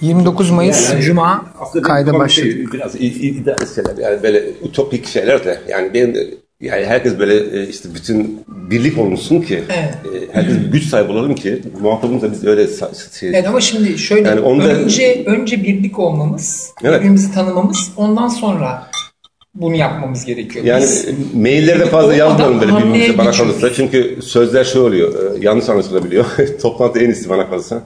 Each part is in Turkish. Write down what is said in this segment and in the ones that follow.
29 Mayıs Yani Cuma kayda benim başladık. Şey, biraz ideal şeyler yani böyle utopik şeyler de yani benim yani herkes böyle e, işte bütün birlik olmuşsun ki Evet. e, herkes bir güç sahibi olalım ki muhatabımız da biz öyle şey, Evet ama şimdi şöyle Yani onda- önce önce birlik olmamız, Evet. birbirimizi tanımamız, ondan sonra bunu yapmamız gerekiyor. Yani Biz- maillerde fazla yazmıyorum böyle birbirimize bana geçiyoruz. kalırsa. Çünkü sözler şey oluyor. e, yanlış anlaşılabiliyor. Toplantı en iyisi bana kalırsa.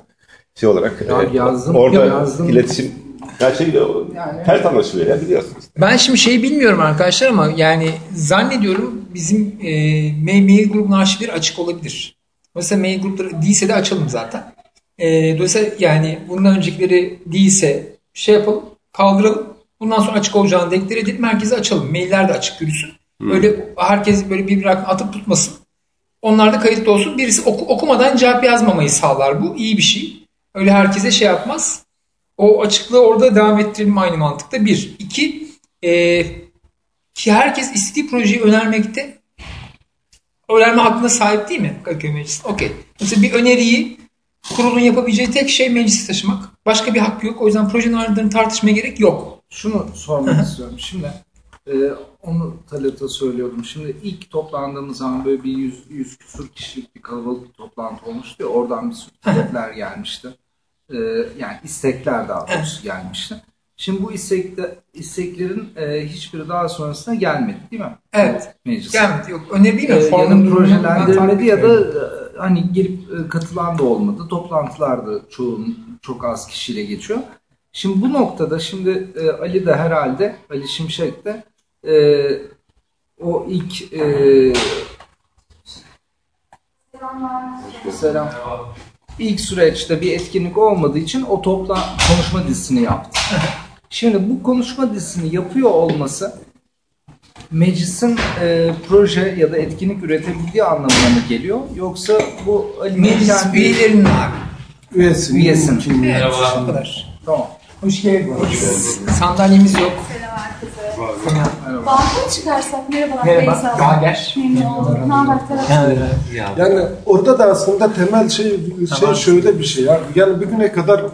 Şey olarak. Ya e, yazdım, orada yazdım. iletişim her şey Yani- ters anlaşılıyor ya biliyorsunuz. Ben şimdi şeyi bilmiyorum arkadaşlar ama yani zannediyorum bizim e, mail, mail grubunun arşivleri açık olabilir. Mesela mail grupları değilse de açalım zaten. E, dolayısıyla yani bundan öncekileri değilse şey yapalım, kaldıralım. Bundan sonra açık olacağını deklar edelim, herkese açalım. Mailler de açık yürüsün. Böyle herkes böyle birbirine atıp tutmasın. Onlar da kayıtlı olsun. Birisi oku- okumadan cevap yazmamayı sağlar bu. iyi bir şey. Öyle herkese şey yapmaz. O açıklığı orada devam ettirelim aynı mantıkta. Bir. İki, e, ki herkes istediği projeyi önermekte önerme hakkına sahip değil mi Kadıköy Meclisi? Okey. Mesela bir öneriyi kurulun yapabileceği tek şey meclise taşımak. Başka bir hakkı yok. O yüzden projenin ayrıntılarını tartışmaya gerek yok. Şunu sormak istiyorum. Şimdi e, onu Talat'a söylüyordum. Şimdi ilk toplandığımız zaman böyle bir yüz, yüz küsur kişilik bir kalabalık bir toplantı olmuştu. ya, Oradan bir sürü talepler gelmişti. E, yani istekler daha doğrusu gelmişti. Şimdi bu istekte, isteklerin e, hiçbiri daha sonrasında gelmedi değil mi? Evet. Meclise. Gelmedi. Yok. Değil mi? Ee, ya da projelendirmedi ya da e, hani gelip e, katılan da olmadı. Toplantılar da çoğun çok az kişiyle geçiyor. Şimdi bu noktada şimdi e, Ali de herhalde Ali Şimşek de e, o ilk e, selam ilk süreçte bir etkinlik olmadığı için o topla konuşma dizisini yaptı. Şimdi bu konuşma dizisini yapıyor olması meclisin e, proje ya da etkinlik üretebildiği anlamına mı geliyor? Yoksa bu Ali'nin Meclis kendi... üyelerinin abi. Üyesin. Üyesin. Evet. Kadar. Tamam. Hoş geldin. Sandalyemiz yok. Selam herkese. Mı çıkarsak? Merhabalar. Merhaba. Naber? Memnun oldum. Ne haber Ferhat? Yani orada da aslında temel şey şey şöyle bir şey ya. Yani bugüne kadar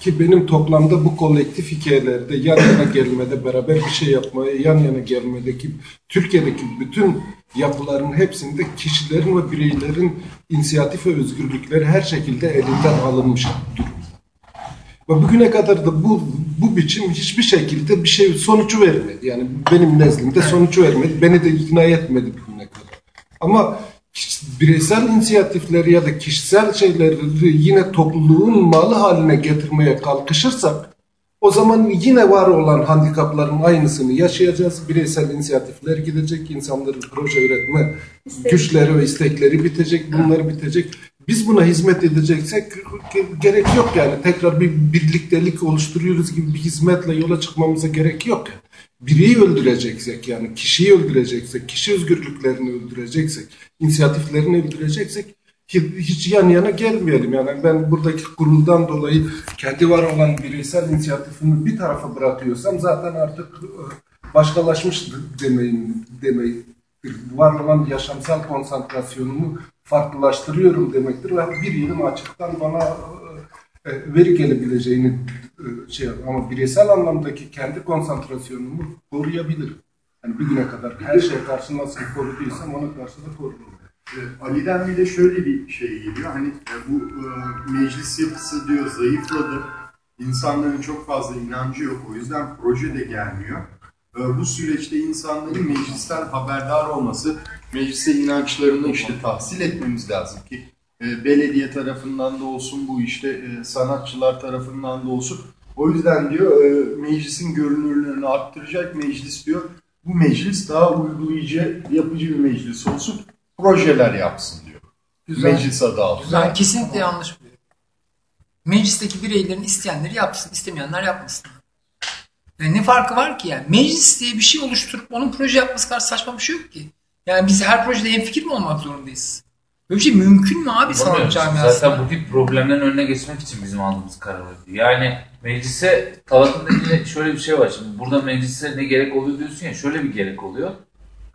ki benim toplamda bu kolektif hikayelerde yan yana gelmede beraber bir şey yapmaya yan yana gelmedeki Türkiye'deki bütün yapıların hepsinde kişilerin ve bireylerin inisiyatif ve özgürlükleri her şekilde elinden alınmış durum. Ve bugüne kadar da bu bu biçim hiçbir şekilde bir şey sonucu vermedi. Yani benim nezdimde sonucu vermedi. Beni de ikna etmedi bugüne kadar. Ama bireysel inisiyatifleri ya da kişisel şeyleri yine topluluğun malı haline getirmeye kalkışırsak o zaman yine var olan handikapların aynısını yaşayacağız. Bireysel inisiyatifler gidecek, insanların proje üretme güçleri ve istekleri bitecek, bunlar bitecek. Biz buna hizmet edeceksek ge- gerek yok yani. Tekrar bir birliktelik oluşturuyoruz gibi bir hizmetle yola çıkmamıza gerek yok. Yani. Bireyi öldüreceksek yani kişiyi öldüreceksek, kişi özgürlüklerini öldüreceksek, inisiyatiflerini öldüreceksek hi- hiç yan yana gelmeyelim. Yani ben buradaki kuruldan dolayı kendi var olan bireysel inisiyatifimi bir tarafa bırakıyorsam zaten artık e, başkalaşmış demeyin demeyi var olan yaşamsal konsantrasyonumu farklılaştırıyorum demektir ve bir yerim açıktan bana e, e, veri gelebileceğini e, şey ama bireysel anlamdaki kendi konsantrasyonumu koruyabilirim. Yani bir güne kadar her şeye karşı nasıl koruduysam ona karşı da korurum. Ali'den bir de şöyle bir şey geliyor. Hani bu meclis yapısı diyor zayıfladı. İnsanların çok fazla inancı yok. O yüzden proje de gelmiyor. E, Bu süreçte insanların meclisten haberdar olması, meclise inançlarını işte tahsil etmemiz lazım ki e, belediye tarafından da olsun bu işte e, sanatçılar tarafından da olsun. O yüzden diyor e, meclisin görünürlüğünü arttıracak meclis diyor. Bu meclis daha uygulayıcı, yapıcı bir meclis olsun. Projeler yapsın diyor. Güzel. Meclis adı altında. Ben kesinlikle yanlış buluyorum. Meclisteki bireylerin isteyenleri yapsın, istemeyenler yapmasın. Yani ne farkı var ki yani? Meclis diye bir şey oluşturup onun proje yapması kadar saçma bir şey yok ki. Yani biz her projede hemfikir mi olmak zorundayız? Böyle bir şey mümkün mü abi sanat camiasında? Zaten bu tip problemlerin önüne geçmek için bizim aldığımız kararlar. Yani meclise Talat'ın dediği şöyle bir şey var. Şimdi burada meclise ne gerek oluyor diyorsun ya şöyle bir gerek oluyor.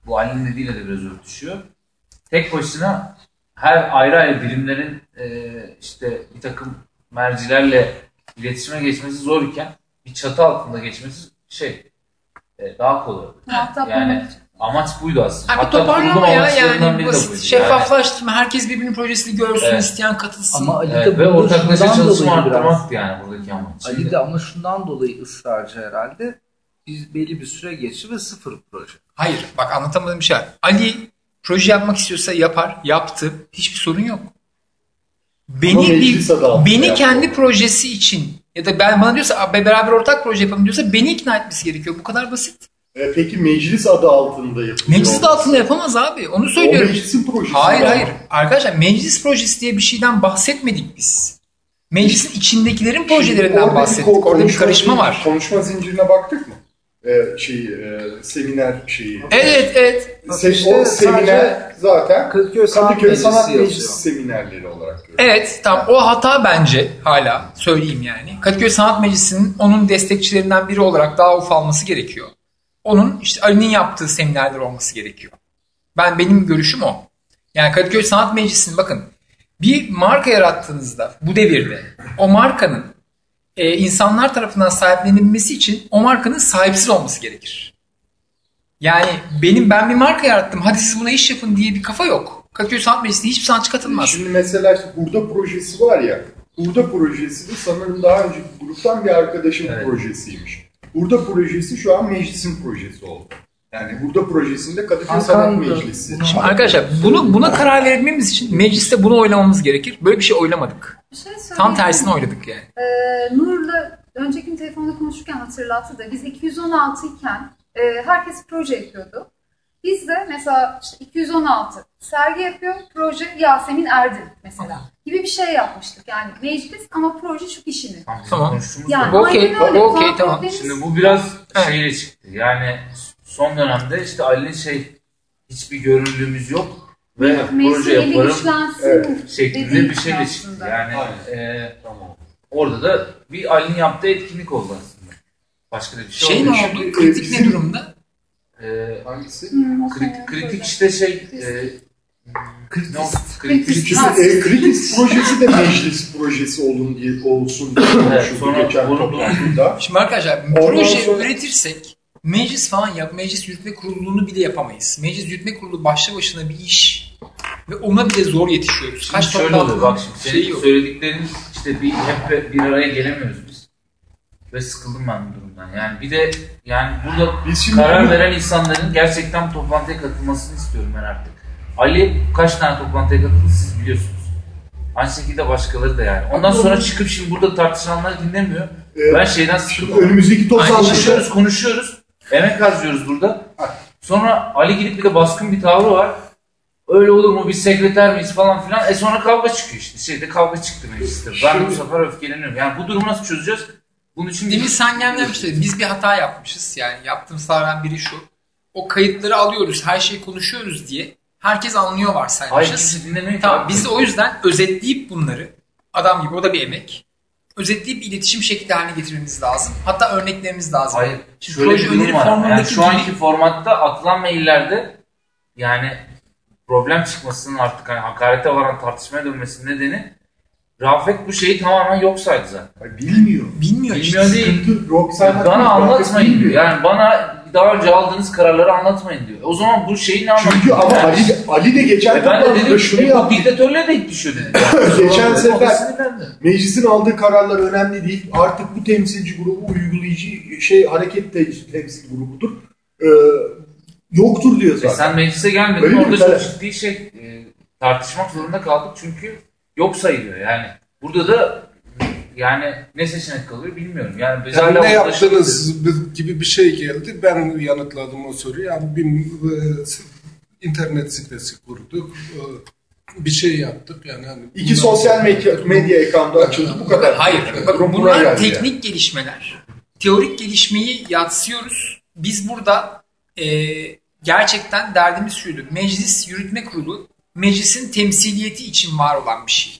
Bu Ali'nin dediğiyle de biraz örtüşüyor. Tek başına her ayrı ayrı birimlerin e, işte bir takım mercilerle iletişime geçmesi zor iken bir çatı altında geçmesi şey e, daha kolay. Muhatap Yani amaç buydu aslında. Bir Hatta toparlama ya yani basit, şeffaflaştırma, herkes birbirinin projesini görsün, Evet. isteyen katılsın. Ama Ali Yani, de evet, ve ortaklaşa çalışma arttırmaktı yani buradaki amaç. Ali de ama şundan dolayı ısrarcı herhalde. Biz belli bir süre geçti ve sıfır proje. Hayır bak anlatamadığım bir şey var. Ali proje yapmak istiyorsa yapar, yaptı. Hiçbir sorun yok. Beni bir, beni yaptı. kendi projesi için ya da ben bana diyorsa "Abi beraber ortak proje yapalım diyorsa beni ikna etmesi gerekiyor. Bu kadar basit. E, peki meclis adı altında yapılıyor. Meclis de altında yapamaz abi. Onu O söylüyorum. meclisin projesi. Hayır ama. hayır. Arkadaşlar meclis projesi diye bir şeyden bahsetmedik biz. Meclisin içindekilerin projelerinden Orada bir bahsettik. ko- Orada bir karışma var. Konuşma zincirine baktık mı? Ee, şey, e, seminer şeyi. Evet evet. Se- İşte o seminer sadece zaten Kadıköy Sanat Kadıköy Meclisi Sanat. Meclisi seminerleri olarak görüyorum. Evet tamam o hata bence hala söyleyeyim yani. Kadıköy Sanat Meclisi'nin onun destekçilerinden biri olarak daha ufalması gerekiyor. Onun işte Ali'nin yaptığı seminerler olması gerekiyor. Ben benim görüşüm o. Yani Kadıköy Sanat Meclisi'nin bakın bir marka yarattığınızda bu devirde o markanın e, insanlar tarafından sahiplenilmesi için o markanın sahipsiz olması gerekir. Yani benim ben bir marka yarattım hadi siz buna iş yapın diye bir kafa yok. Kadıköy Sanat Meclisi'ne hiçbir sanatçı katılmaz. Şimdi mesela Hurda projesi var ya. Hurda projesi de sanırım daha önceki gruptan bir arkadaşın Evet. projesiymiş. Hurda projesi şu an meclisin projesi oldu. Yani Hurda projesinde Kadıköy Sanat Meclisi. Şimdi arkadaşlar bunu buna karar verebilmemiz için mecliste bunu oylamamız gerekir. Böyle bir şey oylamadık. Bir şey. Tam tersini oyladık yani. Ee, Nur'la önceki bir telefonda konuşurken hatırlattı da biz 216 iken e, herkes proje yapıyordu. Biz de mesela işte 216 sergi yapıyor, proje Yasemin Erdin mesela gibi bir şey yapmıştık. Yani meclis ama proje şu kişinin. Tamam, Yani. Okey, okey, tamam. Şimdi bu biraz Evet. şeyle çıktı. Yani son dönemde işte Ali'nin şey hiçbir görünürlüğümüz yok ve proje Meclisin eli yaparım Evet, şeklinde bir için çıktı. aslında. Yani e, orada da bir Ali'nin yaptığı etkinlik oldu aslında. Başka da bir şey, Şey ne olmadı. oldu? Kritik bizim- ne durumda? E, Hangisi? Hmm, kritik, kritik proje. işte şey e, oldu? E, projesi de meclis projesi olun diye olsun diye Evet, sonra geçen toplantıda. Şimdi arkadaşlar Ondan proje sonra- üretirsek meclis falan yap, meclis yürütme kurulunu bile yapamayız. Meclis yürütme kurulu başlı başına bir iş ve ona bile zor yetişiyoruz. Şimdi Kaç şöyle oluyor bak şimdi senin yok. söylediklerin işte bir hep bir araya gelemiyoruz biz. Ve sıkıldım ben bu durumdan. Yani bir de yani burada Biz şimdi karar bunu- veren insanların gerçekten toplantıya katılmasını istiyorum ben artık. Ali kaç tane toplantıya katıldı siz biliyorsunuz. Aynı şekilde başkaları da yani. Ondan sonra çıkıp şimdi burada tartışılanları dinlemiyor. Ee, ben şeyden sıkıldım. önümüzdeki toplantıda Konuşuyoruz, konuşuyoruz. Emek harcıyoruz burada. Sonra Ali gidip bir de baskın bir tavrı var. Öyle olur mu biz sekreter miyiz falan filan. E sonra kavga çıkıyor işte. Şeyde kavga çıktı mecliste. Ben bu sefer öfkeleniyorum. Yani bu durumu nasıl çözeceğiz? Bunun için Demin sen gelmemiştin. Biz bir hata yapmışız. Yani yaptığımız hatalardan biri şu. O kayıtları alıyoruz, her şeyi konuşuyoruz diye. Herkes anlıyor Hayır varsaymışız. kimse dinlemiyor ki. Tamam biz de o yüzden özetleyip bunları adam gibi o da bir emek. Özetleyip iletişim şekli haline getirmemiz lazım. Hatta örneklerimiz lazım. Hayır. Şimdi Şöyle bir proje durum öneri var. Yani şu anki gibi- formatta atılan maillerde yani problem çıkmasının artık hani hakarete varan tartışmaya dönmesinin nedeni Rafet bu şeyi tamamen yok saydı zaten. Ay, bilmiyor. bilmiyor işte. Bilmiyor değil. Rock Bana anlatmayın diyor. bilmiyor. Yani bana daha önce aldığınız kararları anlatmayın diyor. O zaman bu şeyin ne anlamı? Çünkü ama Ali, Ali de geçen E ben de dedim şunu bu yaptı. diktatörlüğe de ilk düşüyor dedi. Geçen sefer meclisin aldığı kararlar önemli değil. Artık bu temsilci grubu uygulayıcı şey hareket te- temsil grubudur. Ee, yoktur diyor E zaten. sen meclise gelmedin Öyle orada çok ciddi şey e, tartışmak zorunda kaldık çünkü yok sayılıyor yani. Burada da yani ne seçenek kalıyor bilmiyorum. Yani biz Yani ne yaptınız gibi bir şey geldi. Ben yanıtladım o soruyu. Yani bir e, internet sitesi kurduk. E, Bir şey yaptık. Yani hani İki sosyal medya, medya ekranı açıldı bu kadar. Hayır. Bakın Buna bunlar geldi yani. teknik gelişmeler. Teorik gelişmeyi yatsıyoruz. Biz burada e, gerçekten derdimiz şuydu. Meclis Yürütme Kurulu meclisin temsiliyeti için var olan bir şey.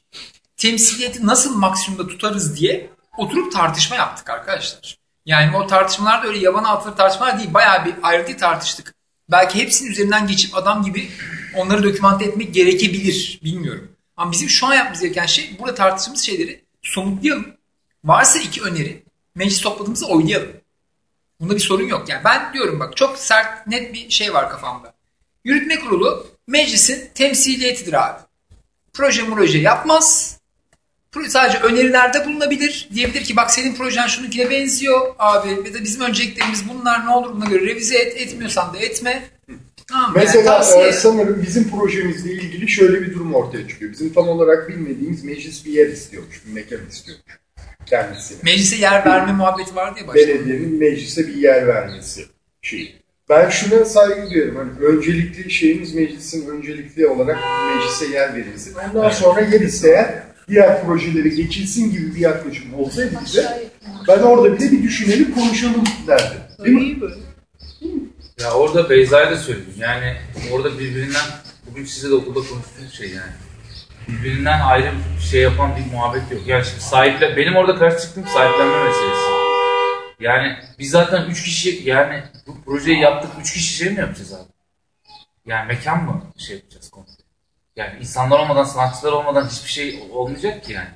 Temsiliyeti nasıl maksimumda tutarız diye oturup tartışma yaptık arkadaşlar. Yani o tartışmalar da öyle yabana atılır tartışmalar değil. Bayağı bir ayrıntı tartıştık. Belki hepsinin üzerinden geçip adam gibi onları dokümante etmek gerekebilir. Bilmiyorum. Ama bizim şu an yapmamız gereken şey burada tartıştığımız şeyleri somutlayalım. Varsa iki öneri meclis topladığımızda oylayalım. Bunda bir sorun yok. Yani ben diyorum bak çok sert net bir şey var kafamda. Yürütme kurulu meclisin temsiliyetidir abi. Proje proje yapmaz. Sadece önerilerde bulunabilir. Diyebilir ki bak senin projen şununkine benziyor abi. Ya da bizim önceliklerimiz bunlar ne olur buna göre revize et. Etmiyorsan da etme. Tamam, yani Mesela tavsiye. e, sanırım bizim projemizle ilgili şöyle bir durum ortaya çıkıyor. Bizim tam olarak bilmediğimiz meclis bir yer istiyormuş, bir mekan istiyormuş kendisine. Meclise yer verme muhabbeti vardı ya başta. Belediyenin meclise bir yer vermesi şeyi. Ben şuna saygı duyuyorum. Hani öncelikli şeyimiz meclisin öncelikli olarak meclise yer verilsin. Ondan sonra yer isteyen diğer projeleri geçilsin gibi bir yaklaşım olsaydı bize ben orada bile bir düşünelim konuşalım derdim. Değil mi? Ya orada Beyza'ya da söyledim. Yani orada birbirinden, bugün size de okulda konuştuğumuz şey yani. Birbirinden ayrı bir şey yapan bir muhabbet yok. Yani şimdi sahiple, benim orada karşı çıktığım sahiplenme meselesi. Yani biz zaten üç kişi, yani bu projeyi yaptık, üç kişi şey mi yapacağız abi? Yani mekan mı şey yapacağız komple? Yani insanlar olmadan, sanatçılar olmadan hiçbir şey olmayacak ki yani.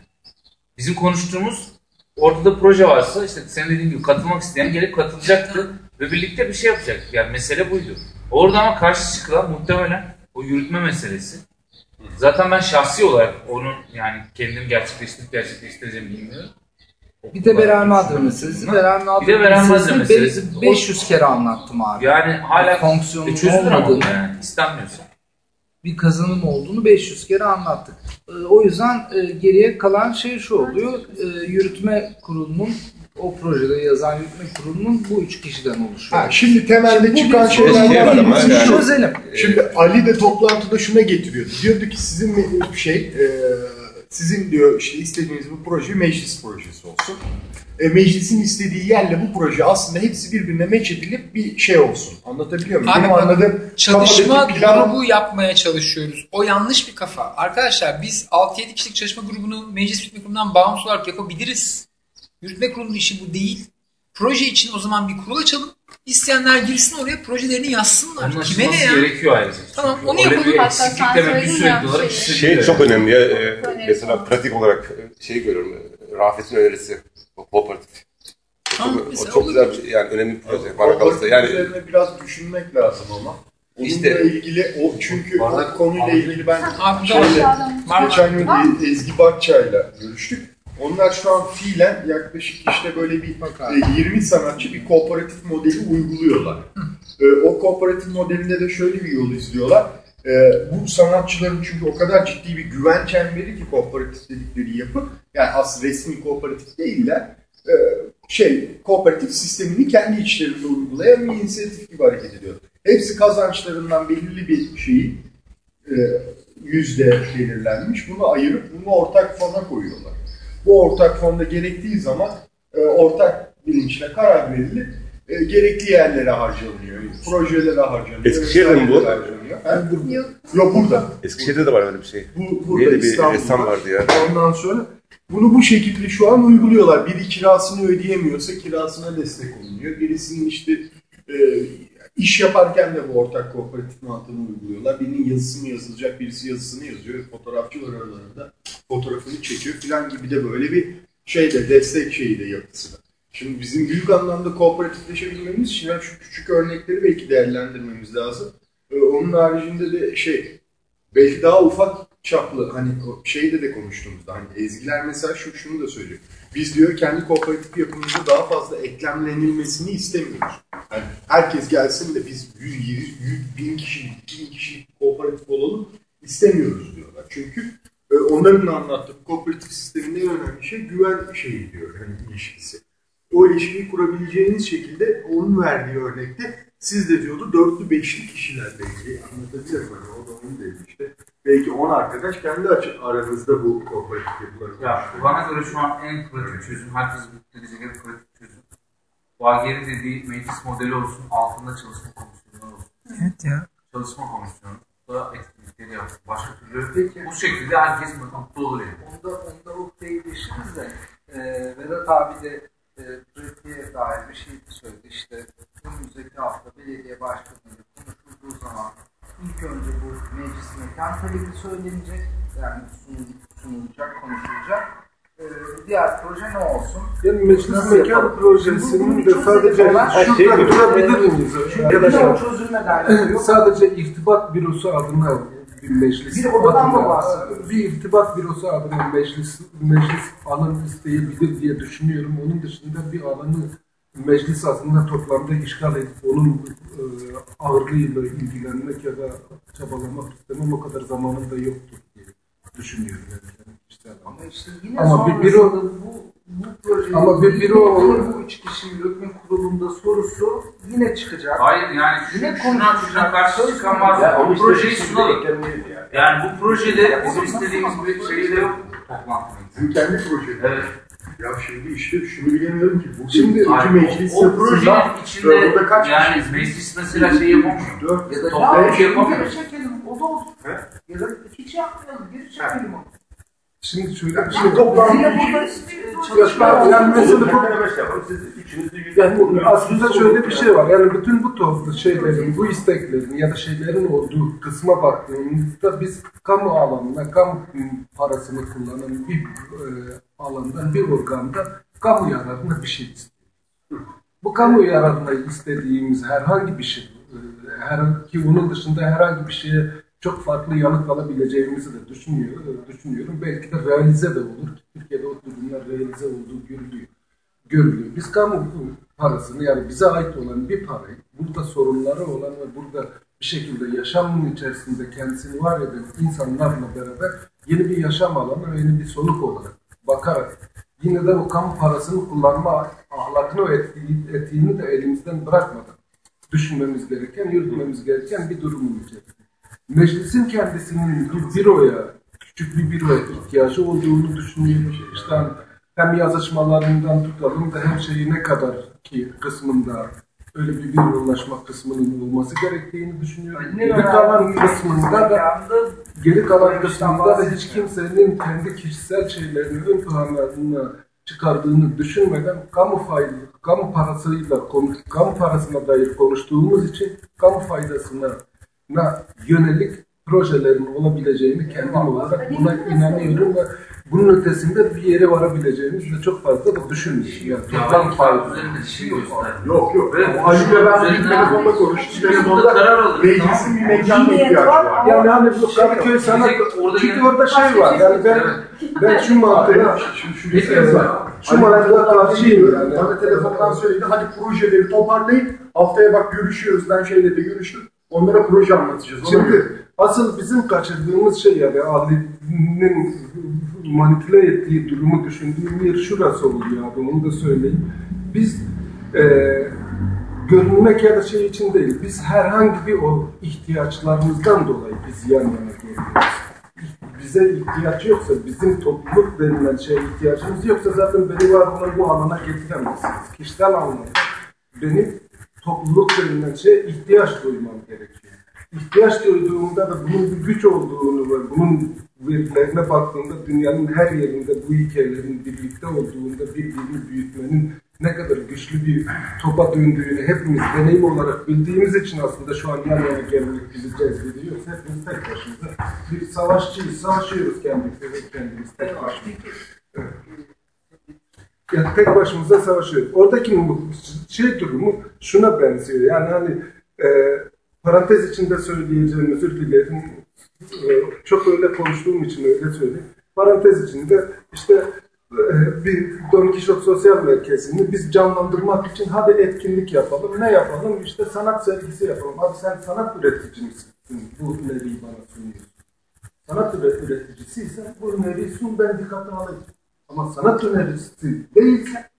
Bizim konuştuğumuz ortada proje varsa işte senin dediğin gibi katılmak isteyen gelip katılacaktı ve birlikte bir şey yapacak. Yani mesele buydu. Orada ama karşı çıkılan muhtemelen o yürütme meselesi. Zaten ben şahsi olarak onun yani kendim gerçekleştirip gerçekleştireceğimi bilmiyorum. Bir de Beren Madra meselesi. Beren Madra Bir de Beren Madra meselesini meselesi. be- 500 kere anlattım abi. Yani hala Fonksiyonun e, olmadığını. yani istenmiyorsa. Bir kazanım olduğunu 500 kere anlattık. Ee, O yüzden e, geriye kalan şey şu oluyor. e, Yürütme kurulunun o projede yazan yürütme kurulunun bu üç kişiden oluşuyor. Ha, şimdi temelde Şimdi çıkan şeyler şey var ama yani- Çözelim. Şimdi Ali de toplantıda şuna getiriyordu. Diyordu ki sizin bir şey, e, sizin diyor işte istediğiniz bu proje meclis projesi olsun. E, meclisin istediği yerle bu proje aslında hepsi birbirine meç edilip bir şey olsun. Anlatabiliyor muyum? Abi Benim anladığım Çalışma plan- grubu yapmaya çalışıyoruz. O yanlış bir kafa. Arkadaşlar biz 6-7 kişilik çalışma grubunu meclis yürütme kurulundan bağımsız olarak yapabiliriz. Yürütme kurulunun işi bu değil. Proje için o zaman bir kurul açalım. İsteyenler girsin oraya projelerini yazsınlar. Kime Anlaşılması ne ya? gerekiyor ayrıca. Tamam, Çünkü onu yapalım. Hatta sen demek bir sürekli olarak şey-. Şey çok önemli ya. e, mesela falan. pratik olarak e, şey görüyorum. e, Rafet'in önerisi. O kooperatif. O Tamam, çok, o çok güzel bir şey. Yani önemli bir proje. Bana kalırsa. Yani üzerine biraz düşünmek lazım ama. Onunla İşte- ilgili o çünkü Bardak- o konuyla ilgili ben şeyle, geçen gün Ezgi Bakçay'la görüştük. Onlar şu an fiilen yaklaşık işte böyle bir e, 20 sanatçı bir kooperatif modeli uyguluyorlar. E, o kooperatif modelinde de şöyle bir yol izliyorlar. E, bu sanatçıların çünkü o kadar ciddi bir güven çemberi ki kooperatif dedikleri yapı. Yani aslında resmi kooperatif değiller. E, şey kooperatif sistemini kendi içlerinde uygulayan bir inisiyatif gibi hareket ediyor. Hepsi kazançlarından belirli bir şeyi e, yüzde belirlenmiş. Bunu ayırıp bunu ortak fona koyuyorlar. Bu ortak fonda gerektiği zaman e, ortak bilinçle karar verilip e, gerekli yerlere harcanıyor. Projelere harcanıyor. Eskişehir'de mi bu? harcanıyor. Ha? Yok. Yok burada. Eskişehir'de de var öyle bir şey. Bu, burada Neydi bir ressam vardı ya. Ondan sonra bunu bu şekilde şu an uyguluyorlar. Biri kirasını ödeyemiyorsa kirasına destek olunuyor. Birisinin işte e, iş yaparken de bu ortak kooperatif mantığını uyguluyorlar. Birinin yazısı mı yazılacak, birisi yazısını yazıyor. Fotoğrafçı var aralarında. Fotoğrafını çekiyor falan gibi de böyle bir şeyde destek şeyi de yapısı da. Şimdi bizim büyük anlamda kooperatifleşebilmemiz için yani şu küçük örnekleri belki değerlendirmemiz lazım. Ee, onun haricinde de şey belki daha ufak çaplı hani şeyde de konuştuğumuzda hani ezgiler mesela şu şunu da söylüyor. Biz diyor kendi kooperatif yapımızda daha fazla eklemlenilmesini istemiyoruz. Yani herkes gelsin de biz 100, 100, 100 bin kişilik, 2000 kişilik kooperatif olalım istemiyoruz diyorlar. Çünkü e, onların anlattığı kooperatif sisteminde en önemli şey güven şeyi diyor hani ilişkisi. O ilişkiyi kurabileceğiniz şekilde onun verdiği örnekte siz de diyordu dörtlü beşli kişiler belki anlatabilir mi? Hani o da onu dedi işte. Belki 10 arkadaş kendi aranızda bu kooperatif yapıları Ya bana göre şu an en pratik çözüm, herkes mutlu en pratik çözüm. Bager'in dediği meclis modeli olsun, altında çalışma komisyonları olsun. Evet ya. Çalışma komisyonu da etkinlikleri yapsın. Başka türlü bu şekilde herkes mutlu olur yani. Onda, onda o değişiriz de e, Vedat abi de e, pratiğe dair bir şey söyledi. İşte önümüzdeki hafta belediye başkanıyla konuşulduğu zaman ilk önce bu meclis mekan talebi söylenecek. Yani sunul- sunulacak, konuşulacak. e, diğer proje ne olsun? Yani meclis mekan projesinin de sadece şey şurada gibi. durabilir miyiz? Arkadaşlar, o çözülmeden yapıyor. sadece irtibat bürosu adına bir meclis Bir odadan mı bahsediyoruz? bir irtibat bürosu adına meclis meclis alan isteyebilir diye düşünüyorum. Onun dışında bir alanı meclis aslında toplamda işgal edip onun e, ağırlığıyla ilgilenmek ya da çabalamak istemem o kadar zamanım da yoktur diye düşünüyorum. Yani kişisel Ama işte yine Ama bir sonrasında büro- bu, bu projeyi Ama bir büro- bu üç kişinin hüküm kurulunda sorusu yine çıkacak. Hayır yani Yine yine şuna, konuşacak. şuna karşı çıkamaz. Ya Bu işte projeyi sunalım. yani. Yani bu projede bizim istediğimiz bir şey de yok. Kendi projemiz. Evet. Ya şimdi işte şunu bilemiyorum ki. Bu Şimdi- iki meclis o, o projenin içinde burada kaç yani kişiyiz? meclis mesela şey yapamıyor. Dört. Ya da Toplantı ya, yapamıyor. çekelim. O da olur. He? Ya da hiç yapmayalım. Geri çekelim onu. Şimdi şey Şimdi toplantı Yine için burada çalışma yani mesela siz üçünüz de Yani aslında şöyle bir şey var. Yani bütün bu toplu şeylerin, bu isteklerin ya da şeylerin olduğu kısma baktığımızda biz kamu alanına, kamu parasını kullanan bir e, alandan, bir organdan kamu yararına bir şey. Bu kamu yararına istediğimiz herhangi bir şey, e, her, ki onun dışında herhangi bir şeye çok farklı yanıt alabileceğimizi de düşünüyor, düşünüyorum. Belki de realize de olur. Türkiye'de o durumlar realize olduğu görülüyor görülüyor. Biz kamu parasını yani bize ait olan bir parayı burada sorunları olan ve burada bir şekilde yaşamın içerisinde kendisini var eden insanlarla beraber yeni bir yaşam alanı ve yeni bir soluk olarak bakarak yine de o kamu parasını kullanma ahlakını ve etiği- etiğini de elimizden bırakmadan düşünmemiz gereken, yürütmemiz gereken bir durumun içerisinde. Meclisin kendisinin bir büroya, küçük bir büroya ihtiyacı olduğunu düşünüyorum. İşte hem yazışmalarından tutalım da her şeyi ne kadar ki kısmında öyle bir bürolaşma kısmının olması gerektiğini düşünüyorum. Geri kalan kısmında da geri kalan kısmında da hiç kimsenin kendi kişisel şeylerini ön planlarına çıkardığını düşünmeden kamu fayda, kamu parasıyla kamu parasına dair konuştuğumuz için kamu faydasına na yönelik projelerin olabileceğini kendim olarak buna inanıyorum ve bunun ötesinde bir yere varabileceğimizi de çok fazla da düşünmüyorum. Yani Ya toplam üzerinde şey. Yok yok. Ve O Halil'le ben bir telefonda konuştum. Burada Telefonda meclisin bir mekanına ihtiyacı var Yani hani bu Kadıköy sanat Orada çünkü orada şey var yani ben ben şu mantığa Şimdi şu Hepimiz var. şu mantığa karşıyım yani. Bana telefondan söyledi. Hadi projeleri toparlayın. Haftaya bak görüşüyoruz. Ben şeyle de görüştüm. Onlara proje anlatacağız. Şimdi asıl bizim kaçırdığımız şey yani Ali'nin manipüle ettiği durumu düşündüğüm yer şurası oluyor abi onu da söyleyeyim. Biz e, görünmek ya da şey için değil, biz herhangi bir o ihtiyaçlarımızdan dolayı biz yan yana geliyoruz. Bize ihtiyaç yoksa, bizim topluluk denilen şeye ihtiyacımız yoksa zaten beni var olan bu alana getiremezsiniz. Kişisel anlamda benim topluluk şeye ihtiyaç duymam gerekiyor. İhtiyaç duyduğumda da bunun bir güç olduğunu ve bunun verilerine baktığımda dünyanın her yerinde bu hikayelerin birlikte olduğunda birbirini büyütmenin ne kadar güçlü bir topa döndüğünü hepimiz deneyim olarak bildiğimiz için aslında şu an yan yana gelmek bizi cezbediyor. Hepimiz tek başımıza bir savaşçıyız, savaşıyoruz kendimize ve kendimiz tek başımıza. Yani tek başımıza savaşıyoruz. Oradaki şey durumu şuna benziyor. Yani hani e, parantez içinde söyleyeceğim özür dilerim. E, çok öyle konuştuğum için öyle söyleyeyim. Parantez içinde işte e, bir Don Quixote Sosyal Merkezi'ni biz canlandırmak için hadi etkinlik yapalım. Ne yapalım? İşte sanat sergisi yapalım. Abi sen sanat üretici misin? Bu öneriyi bana sunuyorsun. Sanat üre- üreticisiysen bu öneriyi sun ben dikkate alayım. Ama sanat önerisi değilse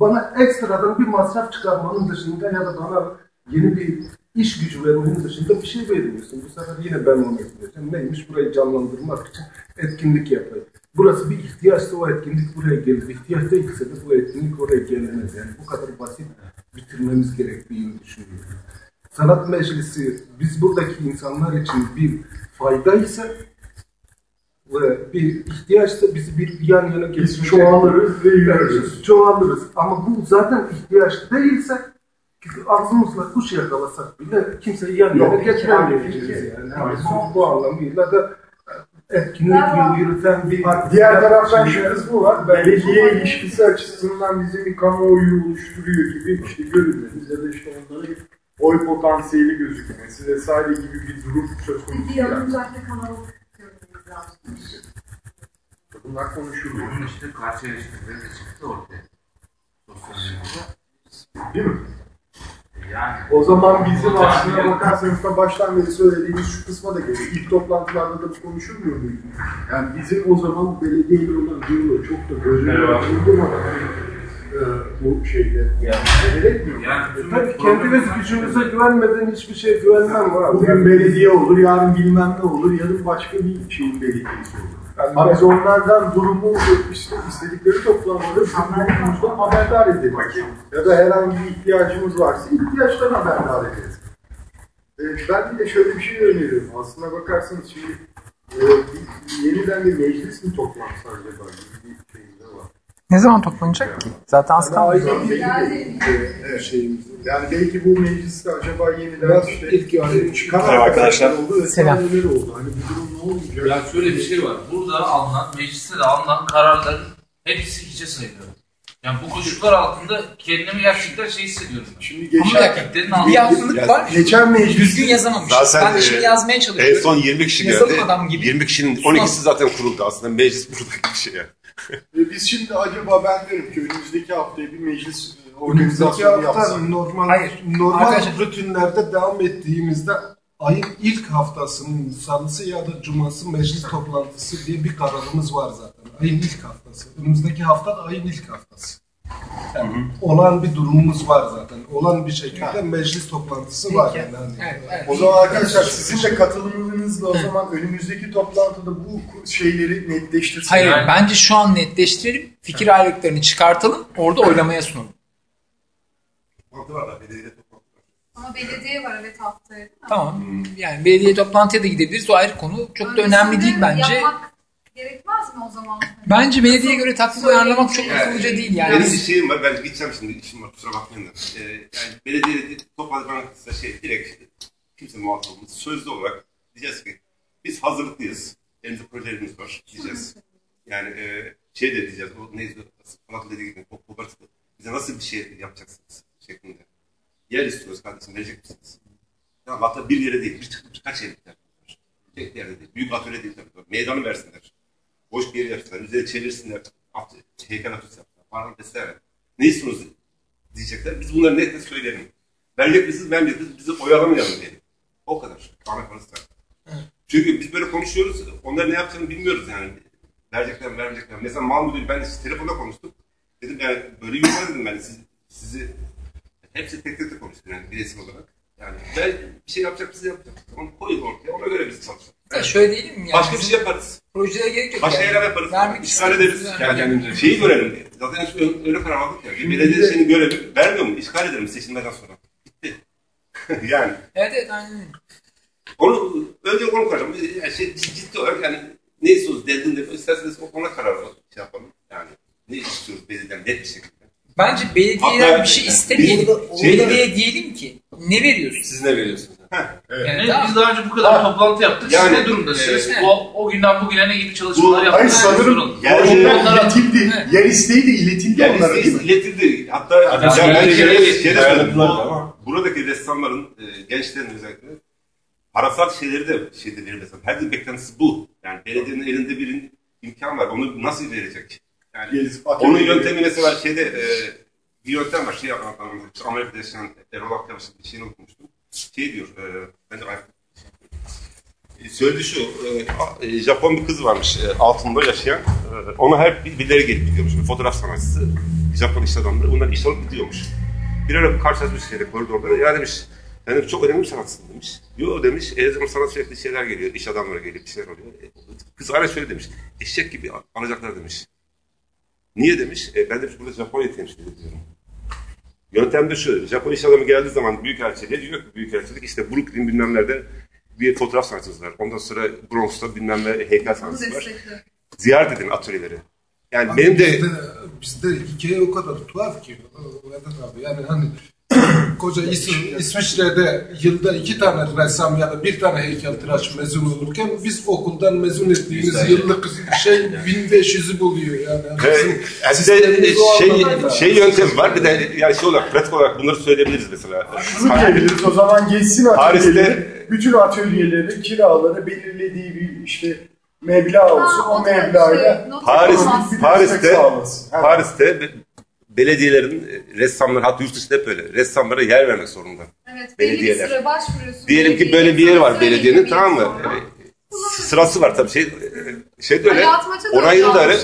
bana ekstradan bir masraf çıkarmanın dışında ya da bana yeni bir iş gücü vermenin dışında bir şey vermiyorsun. Bu sefer yine ben onu yapacağım. Neymiş? Burayı canlandırmak için etkinlik yapayım. Burası bir ihtiyaçsa o etkinlik buraya gelir. İhtiyaç değilse de bu etkinlik oraya gelemez. Yani bu kadar basit bitirmemiz gerektiğini düşünüyorum. Sanat meclisi biz buradaki insanlar için bir fayda ise ve bir ihtiyaçsa bizi bir yan yana Biz getirecek. çoğalırız ve yürürüz. Çoğalırız. Ama bu zaten ihtiyaç değilse ağzımızla kuş yakalasak bile kimseyi yan yana getiremeyeceğiz yani. yani bu, bu anlamıyla da etkinlik yürüten bir Bak, diğer taraftan şey şu kısmı var. Belediye ilişkisi açısından bizim bir kamuoyu oluşturuyor gibi işte görünmemiz ya da işte onların oy potansiyeli gözükmesi vesaire gibi bir durum söz konusu. Bir Yani. yanın özellikle kanalı görmemiz lazım. Bunlar konuşuluyor. Onun işte karşı eleştirileri de çıktı ortaya. Değil mi? Yani O zaman bizim aslına bakarsanız da baştan beri söylediğimiz şu kısma da geliyor. İlk toplantılarda da konuşulmuyor muydu? Yani bizim o zaman belediyeyle olan diyaloğu çok da göz önüne Evet. alındırmadan e, bu şeyde yani, gerekmiyor. yani bütün Tabii kendimiz gücümüze güvenmeden hiçbir şey güvenmem var. Bugün belediye olur, yarın bilmem ne olur, yarın başka bir şeyin belediyesi olur. Yani Ama biz onlardan durumu işte istedikleri toplanmaları durumumuzdan haberdar ederiz. Ya da herhangi bir ihtiyacımız varsa ihtiyaçtan haberdar ederiz. Ee, ben bir de şöyle bir şey öneriyorum. Aslına bakarsanız şimdi e, bir- yeniden bir meclis mi toplansa acaba bir var. Ne zaman toplanacak ki? Zaten az kaldı. Yani, Yani- evet, şeyimiz. Yani belki bu mecliste acaba yeniden Biraz işte ilk yani çıkan Merhaba arkadaşlar. oldu, Selam. oldu. Hani bu durum ne olacak? Ya şöyle bir şey var. Burada alınan, mecliste de alınan kararların hepsi hiçe sayılıyor. Yani bu koşullar altında kendimi gerçekten şey hissediyorum. Şimdi Ama bir geçen, Bir yanlılık var. geçen meclis Düzgün yazamamış. Zaten, Ben de şimdi e, yazmaya En çalışıyorum. son 20 kişi Yazalım geldi. adam gibi. 20 kişinin 12'si zaten kuruldu aslında. Meclis buradaki bir şey yani. E, Biz şimdi acaba ben derim ki önümüzdeki haftaya bir meclis e, organizasyonu yapsak. normal Hayır. normal Arkadaşlar- rutinlerde devam ettiğimizde ayın ilk haftasının salısı ya da cuması meclis toplantısı diye bir kararımız var zaten. Ayın ilk haftası. Önümüzdeki hafta da ayın ilk haftası. Yani olan bir durumumuz var zaten. Olan bir şekilde meclis toplantısı var. Peki. Yani. Hani- Evet, evet. O zaman arkadaşlar sizin de katılımınızla o zaman önümüzdeki toplantıda bu şeyleri netleştirsek. Hayır Yani- bence şu an netleştirelim. Fikir ayrılıklarını çıkartalım. Orada oylamaya sunalım. Ama belediye var evet haftaya? Tamam. Yani belediye toplantıya da gidebiliriz. O ayrı konu. Çok da önemli Öncesinde değil bence. Yapmak gerekmez mi o zaman? Bence belediyeye göre takvim ayarlamak çok Yani- akıllıca değil yani. Benim bir şeyim var. Ben gideceğim şimdi. işim var. Kusura bakmayın da. Ee, yani belediye toplantı bana kısa şey direkt kimse muhatap olmaz. Sözlü olarak diyeceğiz ki biz hazırlıklıyız. Elimizde projelerimiz var diyeceğiz. Yani e, şey de diyeceğiz. O neydi? Fırat dediği gibi. O kooperatif. Bize nasıl bir şey yapacaksınız şeklinde. Yer istiyoruz kardeşim. Verecek misiniz? Tamam, hatta bir yere değil. Bir, birkaç yere. Tek bir yerde değil. Büyük atölye değil tabii. Meydanı versinler. Boş bir yere yapsınlar. Üzerine çevirsinler. At, heykel atölyesi yapsınlar. Falan vesaire. Ne istiyorsunuz diyecekler. Biz bunları netle söyleyelim. Verecek misiniz? Vermeyecek misiniz? Bizi oyalamayalım diyelim. O kadar. Bana kalırsa. Çünkü biz böyle konuşuyoruz. Onlar ne yapacağını bilmiyoruz yani. Verecekler mi, vermeyecekler mi? Mesela mal müdürü ben işte telefonda konuştum. Dedim yani böyle yollar dedim ben siz, sizi hepsi tek tek de konuştum yani bireysel olarak. Yani ben bir şey yapacak bize yapacak. Onu koyun ortaya. Ona göre biz çalışalım. Ya şöyle diyelim mi? Yani Başka bir şey yaparız. Projelere gerek yok. Başka yani. yerler yaparız. Vermek İşgal ederiz. Yani. Yani, şeyi görelim diye. Zaten öyle karar aldık ya. Bir belediye şeyini görelim. Vermiyor mu? İşgal edelim seçimlerden sonra. Bitti. yani. Evet evet aynen. Onu, önce onu konuşalım. Yani şey, ciddi olarak yani ne istiyoruz dediğinde isterseniz ona karar şey yapalım. Yani ne istiyoruz belediyeden net bir şekilde. Bence belediyeden Hatta- bir şey istemeyelim. Şey- Belediyeye diyelim ki ne veriyorsun? Siz ne veriyorsunuz? Heh. Yani Ne, tamam. biz daha önce bu kadar toplantı yaptık. Yani- Siz ne durumdasınız? Evet. O, o günden bugüne ne gibi çalışmalar Bu- yaptınız? Hayır sanırım. Yani- onlar Onlara- iletildi. Evet. Yer isteği de iletildi Yani onlara değil mi? iletildi. Hatta Yani yani ama. Buradaki ressamların, e, gençlerin özellikle parasal şeyleri de şeyde verir mesela. Her bir beklentisi bu. Yani belediyenin elinde bir imkan var. Onu nasıl verecek? Yani Gelip onun yöntemi mesela şeyde e, bir yöntem var. Şey. Amerika'da yaşayan Erol Aktaş'ın bir şeyini okumuştum. Şey diyor. E, e, söyledi şu. E, e, Japon bir kız varmış. E, altında yaşayan. E, ona her bir- birileri gelip gidiyormuş. Fotoğraf sanatçısı. Japon iş adamları. Onlar iş alıp gidiyormuş. Bir ara karşılaşmış şeyde koridorda. Ya demiş. Demiş, çok önemli bir sanatsın demiş. Yo demiş. E zaman sana sürekli şeyler geliyor. iş adamları geliyor. Bir şeyler oluyor. Kız hala şöyle demiş. Eşek gibi alacaklar demiş. Niye demiş? E, ben demiş burada Japonya temsil ediyorum. Yöntem de şu. Japon iş adamı geldiği zaman Büyükelçiliğe diyor ki Büyükelçilik işte Brooklyn bilmem nerede bir fotoğraf sanatçımız var. Ondan sonra Bronx'ta bilmem ne heykel sanatçısı var. Ziyaret edin atölyeleri. Yani Abi benim de bizde, bizde hikaye o kadar tuhaf ki Vedat abi yani hani koca İs- İsviçre'de yılda iki tane ressam ya da bir tane heykeltıraş mezun olurken biz okuldan mezun ettiğimiz yıllık şey 1500'ü buluyor yani. Evet, yani bir de şey, anlamda. şey yöntem var bir de yani şey olarak pratik olarak bunları söyleyebiliriz mesela. Şunu diyebiliriz o zaman geçsin atölyeleri. Paris'te- Bütün atölyeleri, kiraları belirlediği bir işte meblağ olsun. Ha, o meblağıyla şey, Paris, bir Paris'te. Paris'te belediyelerin e, ressamlar hatta yurt dışında hep böyle ressamlara yer vermek zorunda. Evet, belediyeler. süre başvuruyorsun. Diyelim ki böyle bir yer var belediyenin sıra tamam mı? E, Sırası var tabii şey e, şey de öyle. Maç'a da öyle.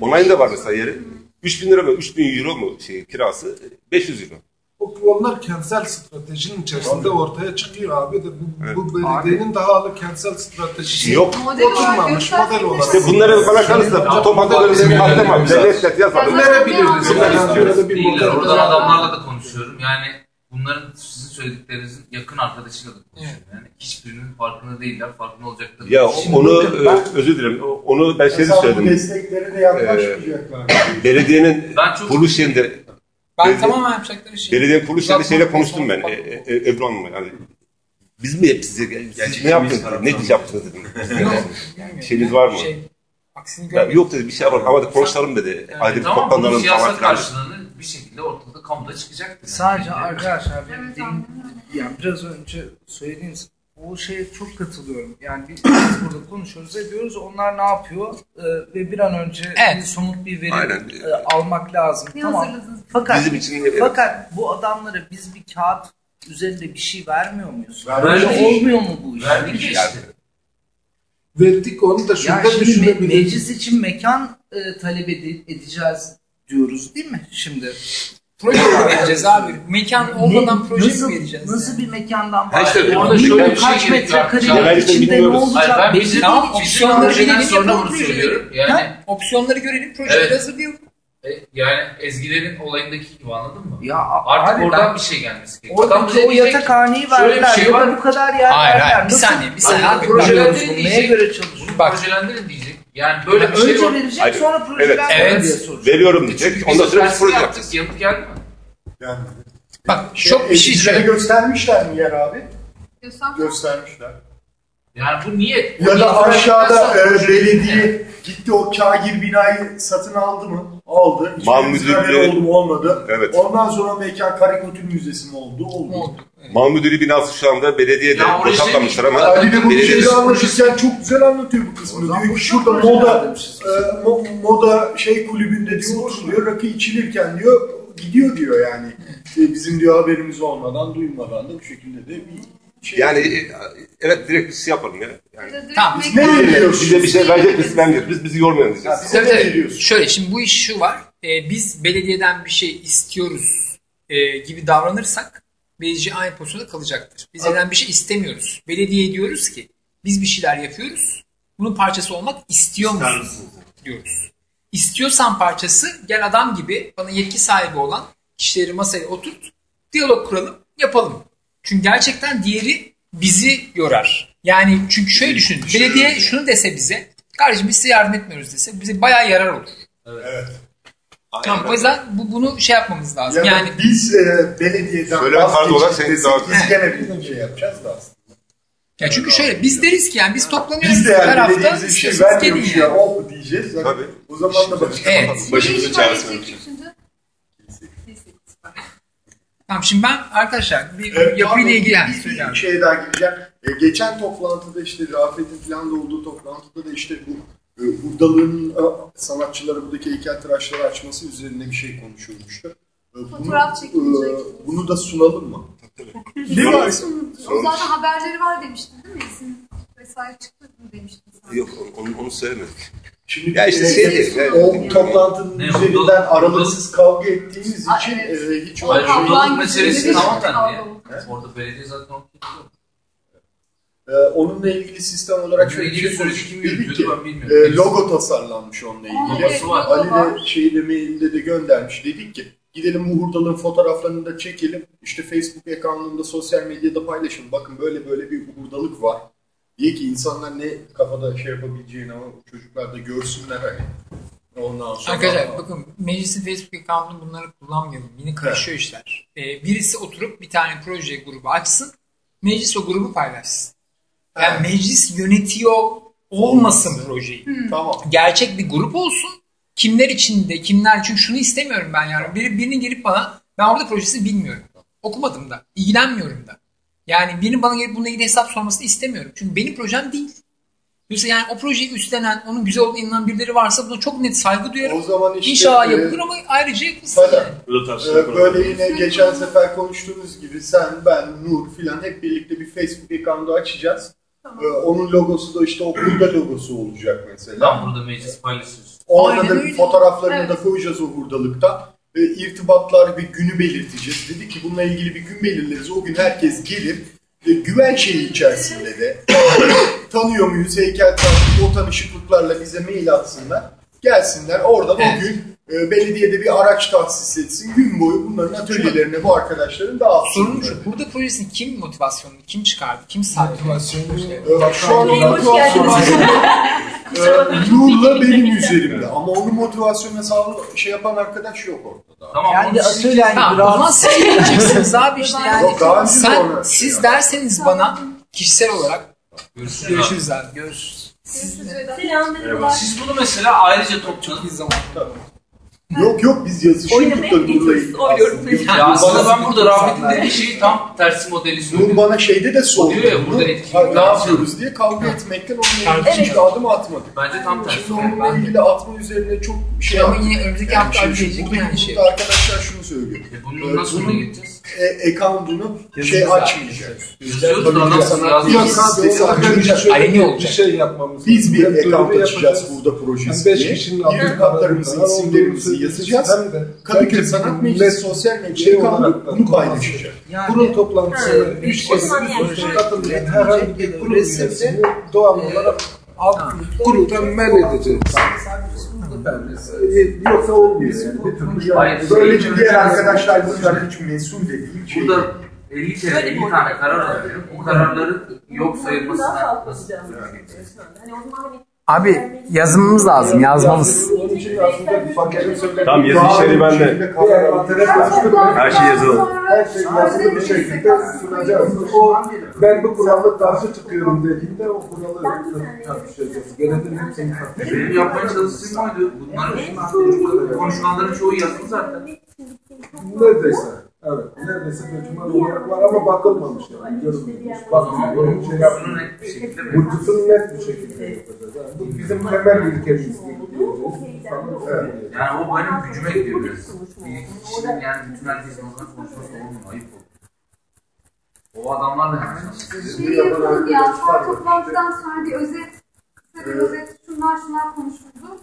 Onaylı da var mesela yeri. 3000 lira mı 3000 euro mu şey kirası 500 euro. Onlar kentsel stratejinin içerisinde ortaya çıkıyor abi de bu, bu belediyenin daha halı kentsel stratejisi Yok. Model oturmamış model de- olarak. İşte bunları bana kalırsa toplantı önünde madde var. Devlet net yazmadı. Önerebiliriz. Bunlar Yani istiyoruz. böyle bir model oradan adamlarla da konuşuyorum. Yani bunların sizin söylediklerinizin yakın arkadaşıyla da konuşuyorum. Yani hiçbirinin farkında değiller. Farkında olacakları. Ya Şimdi onu bakın ben- e, özür dilerim. O- Onu ben şey Mesela bu söyledim. destekleri de yaklaşmayacaklar. Belediyenin Ben çok- kuruluş yerinde Ben Belediye- tamamen yapacakları şey. belediyenin kuruluş yerinde Uzatmak, şeyle konuştum ben. E, e, Ebru Hanım'la yani. Biz mi hep size siz ne yaptınız. Ne iş yaptınız dedim. Şeyiniz var mı? Şey, aksini görmedim. yok dedi bir şey var ama da konuşalım dedi. Yani bir tamam toplanalım falan filan. karşılığını bir şekilde ortada kamuda çıkacaktır. Yani. Sadece arkadaşlar öyle. yani biraz önce söylediğiniz o şeye çok katılıyorum. Yani biz, biz burada konuşuyoruz ediyoruz. Onlar ne yapıyor? Ee, ve bir an önce Evet. bir somut bir veri Aynen. e, almak lazım. Ne tamam. hazırladınız? Fakat Bizim için fakat bu adamlara biz bir kağıt üzerinde bir şey vermiyor muyuz? Böyle olmuyor mu bu iş? Verdik ya işte. Verdik onu da şurada me- düşünebiliriz. meclis için mekan e, talep ede- edeceğiz diyoruz değil mi şimdi? Proje mi vereceğiz abi? Mekan olmadan Ne- proje nasıl, mi vereceğiz? Nasıl bir mekandan Ha işte bahsediyoruz? orada şöyle bir şey kaç gerekiyor metrekare içinde ne olacak? Hayır ben. Tamam, opsiyonları bilelim, sonra bunu söylüyorum. Yani, Opsiyonları görelim, projeleri Evet. hazırlayalım. e, yani Ezgilerin olayındaki gibi anladın mı? Ya Artık abi oradan ben- bir şey gelmesi gerekiyor. Oradaki bize o diyecek yatakhaneyi şöyle bir verdiler şey ya var. da bu kadar yer Hayır, verdiler. hayır. Bir saniye, bir saniye projelendirin Bak- neye göre çalışıyor? Bak. Projelendirin diyecek. Yani böyle bir şey Önce var. verecek Hayır, sonra projelendirin evet. diye soracak. Veriyorum Çünkü diyecek. biz Ondan sonra proje yaptık. Yanıt geldi mi? Yani, Bak çok bir şey söyleyeyim. göstermişler mi yer abi? Göster- Göstermişler. Yani bu niye? Ya da Bu aşağıda e, belediye gitti o kagir binayı satın aldı mı? Aldı. Mal müdürlüğü- oldu mu? Olmadı. Evet. Ondan sonra mekan karikatür müzesi mi oldu? Oldu. Oldu. Evet. Mal müdürü binası şu anda belediyede Ya mi- ama Ali de bu belediye- şeyi anlatırken çok güzel anlatıyor bu kısmını. zaman Diyor ki şurada moda e, mo- moda şey kulübünde diyor oturuyor rakı içilirken diyor gidiyor diyor yani. E, bizim diyor haberimiz olmadan duymadan da bu şekilde de bir şey. yani e, evet direkt bir şey yapalım ya. Yani Tamam, biz ne veriyoruz? bize bir şey verecek misin vermiyoruz. Biz bizi yormayalım diyeceğiz. Ya, Tabii, ne veriyorsun? Şöyle şimdi bu iş şu var. Ee, biz belediyeden bir şey istiyoruz e, gibi davranırsak belediye aynı pozisyonda kalacaktır. Biz neden bir şey istemiyoruz. Belediyeye diyoruz ki biz bir şeyler yapıyoruz. Bunun parçası olmak istiyor musun? diyoruz. İstiyorsan parçası gel adam gibi bana yetki sahibi olan kişileri masaya oturt. Diyalog kuralım yapalım. Çünkü gerçekten diğeri bizi yorar. Yani çünkü şöyle düşünün. Belediye şunu dese bize kardeşim biz size yardım etmiyoruz dese bize bayağı yarar olur. Tamam o yüzden bu, bunu şey yapmamız lazım. Ya yani biz e, belediyeden Söyleme tarzı olarak desek daha- biz gene bir şey yapacağız da aslında. ya çünkü şöyle biz deriz ki yani biz toplanıyoruz Biz de her yani hafta belediyemize bir şey gelin vermiyormuş yani. ya o diyeceğiz. Yani Tabii. O zaman da başka Evet. İşler çaresine edecek bakacağız. şimdi? Neyse, süper. Tamam şimdi ben arkadaşlar bir Evet, yapıyla ilgili yani bir, söyle abi. bir şeye daha gireceğim. E, geçen toplantıda işte Rafet'in falan da olduğu toplantıda da işte bu e, hurdalığın e, sanatçılara buradaki heykeltıraşları açması üzerine bir şey konuşulmuştu. E, bunu, Fotoğraf çekilecek. e, bunu da sunalım mı? Ne var? O zaten haberleri var demiştin değil mi? Vesaire çıktı mı demiştin sen. Yok onu, onu söylemedik. Şimdi Ya işte e, şey e, değil, yani- o toplantının Ne, üzerinden hurdalık- aralıksız kavga ettiğimiz Aa, için evet. e, hiç O kaplan meselesi gücünü tamam de da kavga niye? oldu. Orada belediye zaten o e, onunla ilgili sistem olarak şöyle bir ilgili şey süreci kim yürütüyordu ki ben bilmiyorum. e, logo tasarlanmış onunla ilgili. evet, var. Ali de şeyde mailde de göndermiş. Dedik ki gidelim bu hurdalığın fotoğraflarını da çekelim. İşte Facebook account'unda sosyal medyada paylaşın. Bakın böyle böyle bir hurdalık var. Diye ki insanlar ne kafada şey yapabileceğini ama çocuklar da görsünler hani. Ondan sonra Arkadaşlar bakın meclisin Facebook account'unu bunları kullanmayalım. Yine karışıyor işler. Ee, birisi oturup bir tane proje grubu açsın. Meclis o grubu paylaşsın. Yani meclis yönetiyor olmasın projeyi. tamam. Gerçek bir grup olsun. Kimler içinde, kimler çünkü şunu istemiyorum ben yani. Biri, birinin gelip bana ben orada projesi bilmiyorum. Okumadım da. ilgilenmiyorum da. Yani birinin bana gelip bununla ilgili hesap sormasını istemiyorum. Çünkü benim projem değil. Dolayısıyla yani o projeyi üstlenen, onun güzel olduğuna inanan birileri varsa buna çok net saygı duyarım. O zaman işte İnşallah e, yapılır ama ayrıca yapılsın yani. Da Ee, böyle yine geçen sefer konuştuğumuz gibi sen, ben, Nur filan hep birlikte bir Facebook account'u açacağız. Ee, onun logosu da işte okulda logosu olacak mesela. Tam burada meclis paylaşıyoruz. Orada da öyle. fotoğraflarını da Evet. koyacağız o hurdalıkta. E, irtibatlar bir günü belirteceğiz. Dedi ki bununla ilgili bir gün belirleriz. O gün herkes gelir. E, güven şeyi içerisinde de tanıyor muyuz heykel o tanışıklıklarla bize mail atsınlar. Gelsinler oradan Evet. o gün e, belediyede bir araç tahsis etsin. Gün boyu bunların atölyelerine bu arkadaşların dağıtsın. Sorun şu, burada projesini kim motivasyonunu, kim çıkardı, kim sahip? Ee, şu an Bey, Ee, Nur'la benim üzerimde. Ama onun motivasyonu sağlı şey yapan arkadaş yok ortada. Tamam. Yani onun atölye yani Tamam, o biraz- zaman siz geleceksiniz abi işte yani. Yok, daha önce de Sen, ona- siz derseniz bana kişisel olarak Görüşürüz. görüşürüz abi. Görüşürüz. Vedat. Selam. Siz bunu mesela ayrıca toplanın. Bir zaman. Yok yok biz yazışıyorduk da Oynamaya Nur'la gidiyoruz, ilgili. oynuyoruz. aslında. Ya aslında ben burada Rahmet'in dediği şeyi tam tersi modeli Nur söylüyorum. bana şeyde de sordu. Diyor ya, burada etkinlik Ne yapıyoruz diye kavga etmekten onunla ilgili Evet. hiçbir adım atmadık. Bence tam tersi. Şimdi onunla ilgili atma üzerine çok şey Ama yine önümüzdeki Yani hafta şimdi abi gelecek yani şey. arkadaşlar şunu söylüyor. E bunun nasıl sonra gideceğiz? E, account'unu şey açmayacak. Yok, abi o şöyle Aleni bir olacak. şey yapmamız Biz bir account açacağız burada projesi beş diye. kişinin olduğunu isimlerimizi yazacağız. Hem de Kadıköy Sanat Meclisi sosyal medya şey account'u olarak da bunu paylaşacak. Kurul toplantısına Evet. üç O kez yani katılmayan herhangi bir kurum üyesini doğal olarak alt kuruldan men edeceğiz. Yani, e, yoksa olmuyor yani. Bir türlü yani. Böylece diğer arkadaşlar bundan hiç mesul de değil. Şey Burada 50 kere 50 tane karar alıyorum. Bu kararların yok Daha sayılmasına fazla yapacağız. Hani o zaman Abi yazmamız lazım, yazmamız. Onun için aslında Faker'in söylediği Tamam, yazı işleri bende. Her şey yazılı. her şey yazılı bir şekilde sunacağız. O ben bu kurallık karşı çıkıyorum dediğinde o kuralı tartışacağız. Genelde hepsini tartışacağız. Benim yapmaya çalıştığım oydu. Bunların konuşulanların çoğu yazılı zaten. Neredeyse. Evet. Neredeyse döküman olarak var ama bakılmamış yani. Bunun Bakılmamış. Şey net bir şekilde Bu kısım net bir şekilde yapacağız. Yani bu bizim temel ilkemiz. Evet. Yani o benim gücüme gidiyor biraz. Bir kişinin yani bütün herkesin o zaman konuşması olmuyor. Ayıp olur. O adamlar da yanlış. Şey yapalım ya, toplantıdan sonra bir özet, kısa bir özet, şunlar şunlar konuşuldu.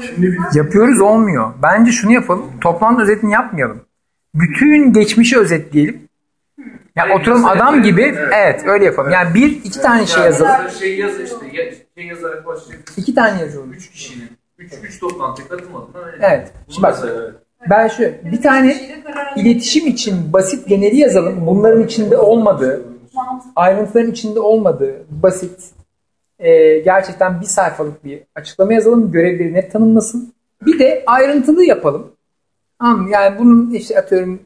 Şimdi Yapıyoruz olmuyor. Bence şunu yapalım. Toplantı özetini yapmayalım. Bütün geçmişi özetleyelim. Yani Hayır, oturalım adam gibi Evet. evet öyle yapalım. Yani bir iki tane şey yazalım. Şey yaz işte. Şey yazarak başlayıp İki tane yazalım. 3 kişinin 3 3 toplantıya katılmadın. Öyle. Evet. Şimdi bak ben şu bir tane iletişim için basit geneli yazalım. Bunların içinde olmadığı, ayrıntıların içinde olmadığı basit e, gerçekten bir sayfalık bir açıklama yazalım. Görevleri net tanımlasın. Bir de ayrıntılı yapalım. Mı? Yani bunun işte atıyorum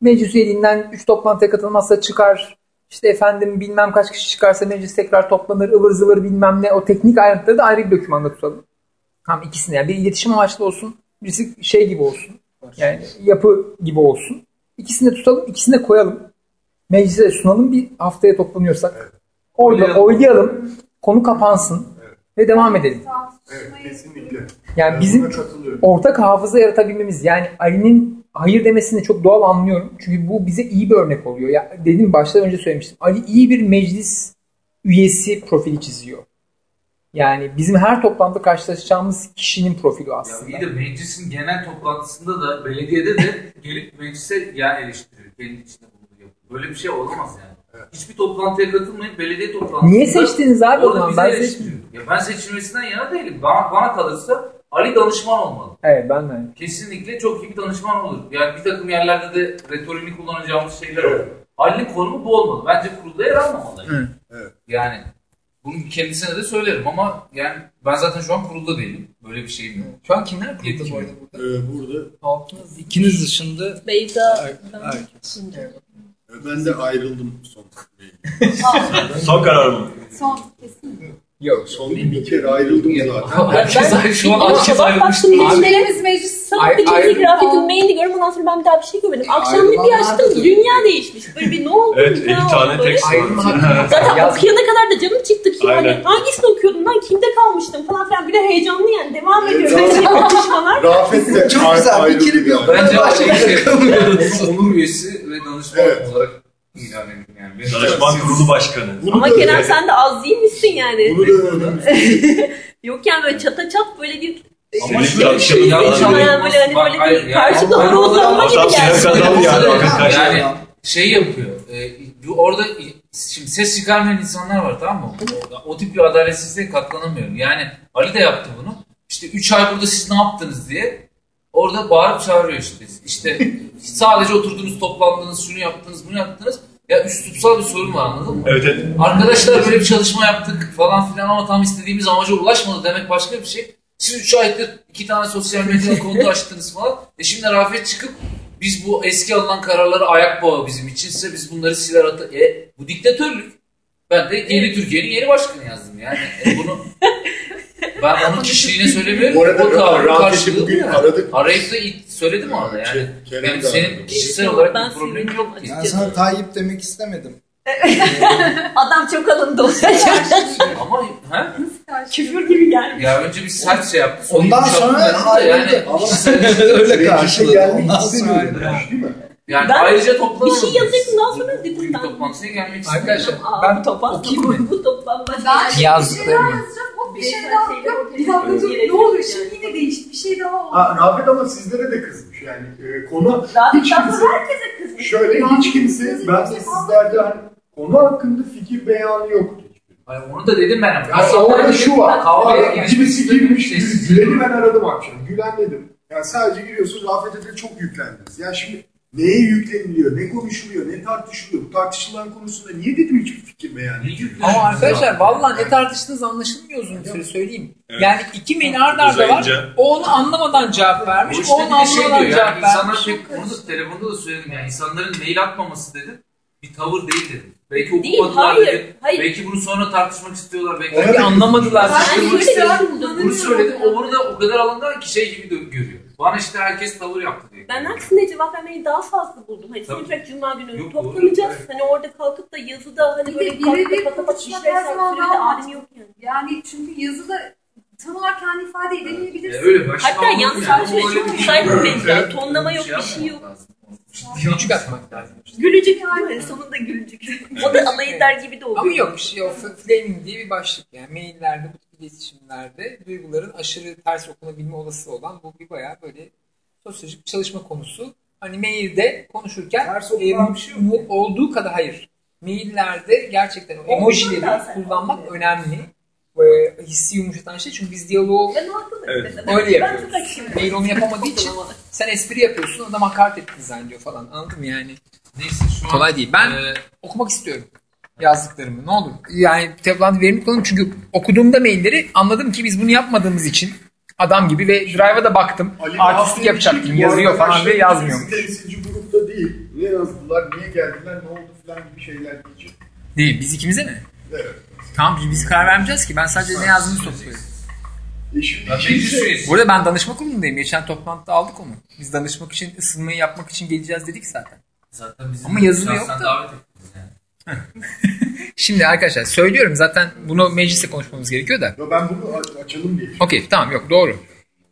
meclis üyeliğinden 3 toplantıya katılmazsa çıkar. İşte efendim bilmem kaç kişi çıkarsa meclis tekrar toplanır ıvır zıvır bilmem ne. O teknik ayrıntıları da ayrı bir dokümanda tutalım. Tamam ikisini yani bir iletişim amaçlı olsun. Birisi şey gibi olsun. Yani yapı gibi olsun. İkisini de tutalım, ikisini de koyalım. Meclise sunalım bir haftaya toplanıyorsak. Orada Oylayalım. oylayalım. Konu kapansın. Ve devam edelim. Evet, kesinlikle. Yani Ben bizim ortak hafıza yaratabilmemiz. Yani Ali'nin hayır demesini çok doğal anlıyorum. Çünkü bu bize iyi bir örnek oluyor. Ya dedim başta önce söylemiştim. Ali iyi bir meclis üyesi profili çiziyor. Yani bizim her toplantıda karşılaşacağımız kişinin profili Ya aslında. iyi de meclisin genel toplantısında da belediyede de gelip meclise yer eleştiriyor. Kendi içinde bulunduğu yapı. Böyle bir şey olamaz yani. Hiçbir toplantıya katılmayıp belediye toplantısında... Niye seçtiniz abi o Orada zaman? Ben eleştiriyor. Ya ben seçilmesinden yana değilim. Bana, bana kalırsa Ali danışman olmalı. Evet ben de. Kesinlikle çok iyi bir danışman olur. Yani bir takım yerlerde de retoriğini kullanacağımız şeyler olur. Ali'nin konumu bu olmalı. Bence kurulda yer almamalı. Hı. Evet. Yani Bunu kendisine de söylerim ama yani ben zaten şu an kurulda değilim. Böyle bir şeyim yok. Şu an kimler kurulda bu arada burada? Ee, burada Altınız İkiniz dışında Beyza. herkes. e, ben de ayrıldım son. Son karar mı? Son kesin. Yok. Son bir kere ayrıldım zaten. Herkes şu an herkes ayrılmış. baktım. Meclislerimiz meclis Sabah bir ayrı- çizgi grafik mailini gördüm ondan sonra ben bir daha bir şey görmedim. Akşam bir açtım dünya değişmiş. Böyle bir ne oldu? Evet ne iki oldu tane böyle? tekst Ayrılma var. Zaten okuyana kadar da canım çıktı ki hani Aynen. hangisini okuyordum ben kimde kalmıştım falan filan bir de heyecanlı yani devam Evet, ediyor böyle tamam. konuşmalar. Rafet de Çok güzel, bir kere bir yani. Bence şey, şey, onur üyesi ve danışman olarak ilan edin yani. Benim- Danışman kurulu başkanı. Bunu Ama Kerem sen de az değil misin yani? Bunu da önümüzde. Yok yani böyle çata çat böyle bir Ama bir şey yanlış yani böyle hani böyle bir yani karşı doğru uzanma gibi geldi. yani. Yani şey yapıyor. E, bu orada şimdi ses çıkarmayan insanlar var tamam mı? O, o tip bir adaletsizliğe katlanamıyorum. Yani Ali de yaptı bunu. İşte 3 ay burada siz ne yaptınız diye orada bağırıp çağırıyor işte. İşte sadece oturdunuz, toplandınız, şunu yaptınız, bunu yaptınız. Ya üslupsal bir sorun var anladın mı? Evet evet. Arkadaşlar böyle bir çalışma yaptık falan filan ama tam istediğimiz amaca ulaşmadı demek başka bir şey. Siz 3 aydır iki tane sosyal medya kontu açtınız falan. E şimdi Rafet çıkıp biz bu eski alınan kararları ayak bağı bizim içinse biz bunları siler atar. E bu diktatörlük. Ben de yeni Türkiye'nin yeni başkanı yazdım yani. E bunu ben onun kişiliğine söylemiyorum. Bu arada o tavrı karşılığı bugün bu yani. aradık. Arayıp da it- söyledim orada yani. Ke- Kerem Benim senin kişisel olarak Ben bir problemin sevindim yok ki. Ben sana Tayyip demek istemedim. Adam çok alındı olacak. Ama ha? Küfür gibi geldi. Ya önce bir sert şey yaptı. sonra Ondan yumuşattı sonra da yani, ayrıldı. Ama Öyle karşıladı. gelmek Ondan sonra ayrıldı. Değil mi? yani Ben ayrıca toplanamadınız. bir şey daha sonra dedim ben. toplantıya gelmek Arkadaşlar istemiyorum. Aa, ben bu toplantı okuyayım mı? bu toplantı Ben Yazdıklarımı. Bir şey daha yok. Bir dakika dur ne oluyor şimdi yine değişti. Bir şey daha oldu. Ha, Rafet ama sizlere de kızmış yani. E, konu hiç kimse, herkese kızmış. şöyle hiç kimse, ben de sizlerde hani konu hakkında fikir beyanı yoktu. Ay, onu da dedim ben. Yani orada şu var. Kimisi istemiyorum, girmiş. Gülen'i ben aradım akşam. Gülen dedim. Yani sadece giriyorsunuz, Rafet'e de çok yüklendiniz. Ya şimdi neye yükleniliyor, ne konuşuluyor, ne tartışılıyor? Bu tartışılan konusunda niye dedim hiçbir fikir yüklüyorsun? Ama arkadaşlar Ya. vallahi ne tartıştığınız anlaşılmıyor uzun süre söyleyeyim. Evet. Yani iki mail arda arda var. Uzayınca. O onu anlamadan cevap vermiş. Bu O işte onu şey anlamadan diyor cevap yani insanlar vermiş. pek, onu da telefonda da söyledim yani insanların mail atmaması dedim. Bir tavır değil dedim. Belki Değil, okumadılar hayır, dedim. hayır. Belki bunu sonra tartışmak istiyorlar. Belki Belki anlamadılar. İşte işte- bir- bunu söyledim. O bunu da o kadar alındı ki şey gibi görüyor. Bana işte herkes tavır yaptı diye. Ben aksine cevap vermeyi daha fazla buldum. Hani Tabii. sonuç cuma günü Yok, toplanacağız. doğru. hani orada kalkıp da yazıda hani Bir böyle kalkıp pata pata konuşmak işler sürede alemi yok yani. Yani çünkü yazıda tam olarak kendi ifade E, edemeyebilirsin. öyle başta Hatta anladım yan yani. saçma Ama öyle çok bir müsait şey bir yok. mevzu. Tonlama yok, Şey bir şey yok. Gülücük atmak lazım. Gülücük yani sonunda gülücük. o da alay eder gibi de oluyor. Ama yok şey o flaming diye bir başlık yani maillerde bu iletişimlerde duyguların aşırı ters okunabilme olasılığı olan bu bir bayağı böyle sosyolojik bir çalışma konusu. Hani mailde konuşurken Ters okunan e, bir şey yok. mu- olduğu kadar hayır. Maillerde gerçekten o emojileri kullanmak önemli. Ve hissi yumuşatan şey çünkü biz diyaloğu Evet. Öyle Ben yapıyoruz. Mail onu yapamadığı için sen espri yapıyorsun adam hakaret etti zannediyor falan anladın mı yani? Neyse şu an Kolay değil. Ben e, okumak istiyorum yazdıklarımı. Ne olur. Yani toplantı verimli kullanın çünkü okuduğumda mailleri anladım ki biz bunu yapmadığımız için adam gibi ve drive'a da baktım. Ali Artistlik ki, bu Yazıyor falan yazmıyormuş. birisi Temsilci grupta değil. Niye yazdılar, niye geldiler, ne oldu falan gibi şeyler diyecek. Değil. Biz ikimize mi? Evet. Tamam biz, biz karar vermeyeceğiz ki. Ben sadece ne yazdığını topluyorum. E şimdi üyesi. Burada ben danışma kurulundayım. Geçen toplantıda aldık onu. Biz danışmak için ısınmayı yapmak için geleceğiz dedik zaten. Zaten bizim Ama yazılı yok da. davet yani. Şimdi arkadaşlar söylüyorum zaten bunu mecliste konuşmamız gerekiyor da. Yo, ben bunu açalım diye. Okey tamam yok doğru.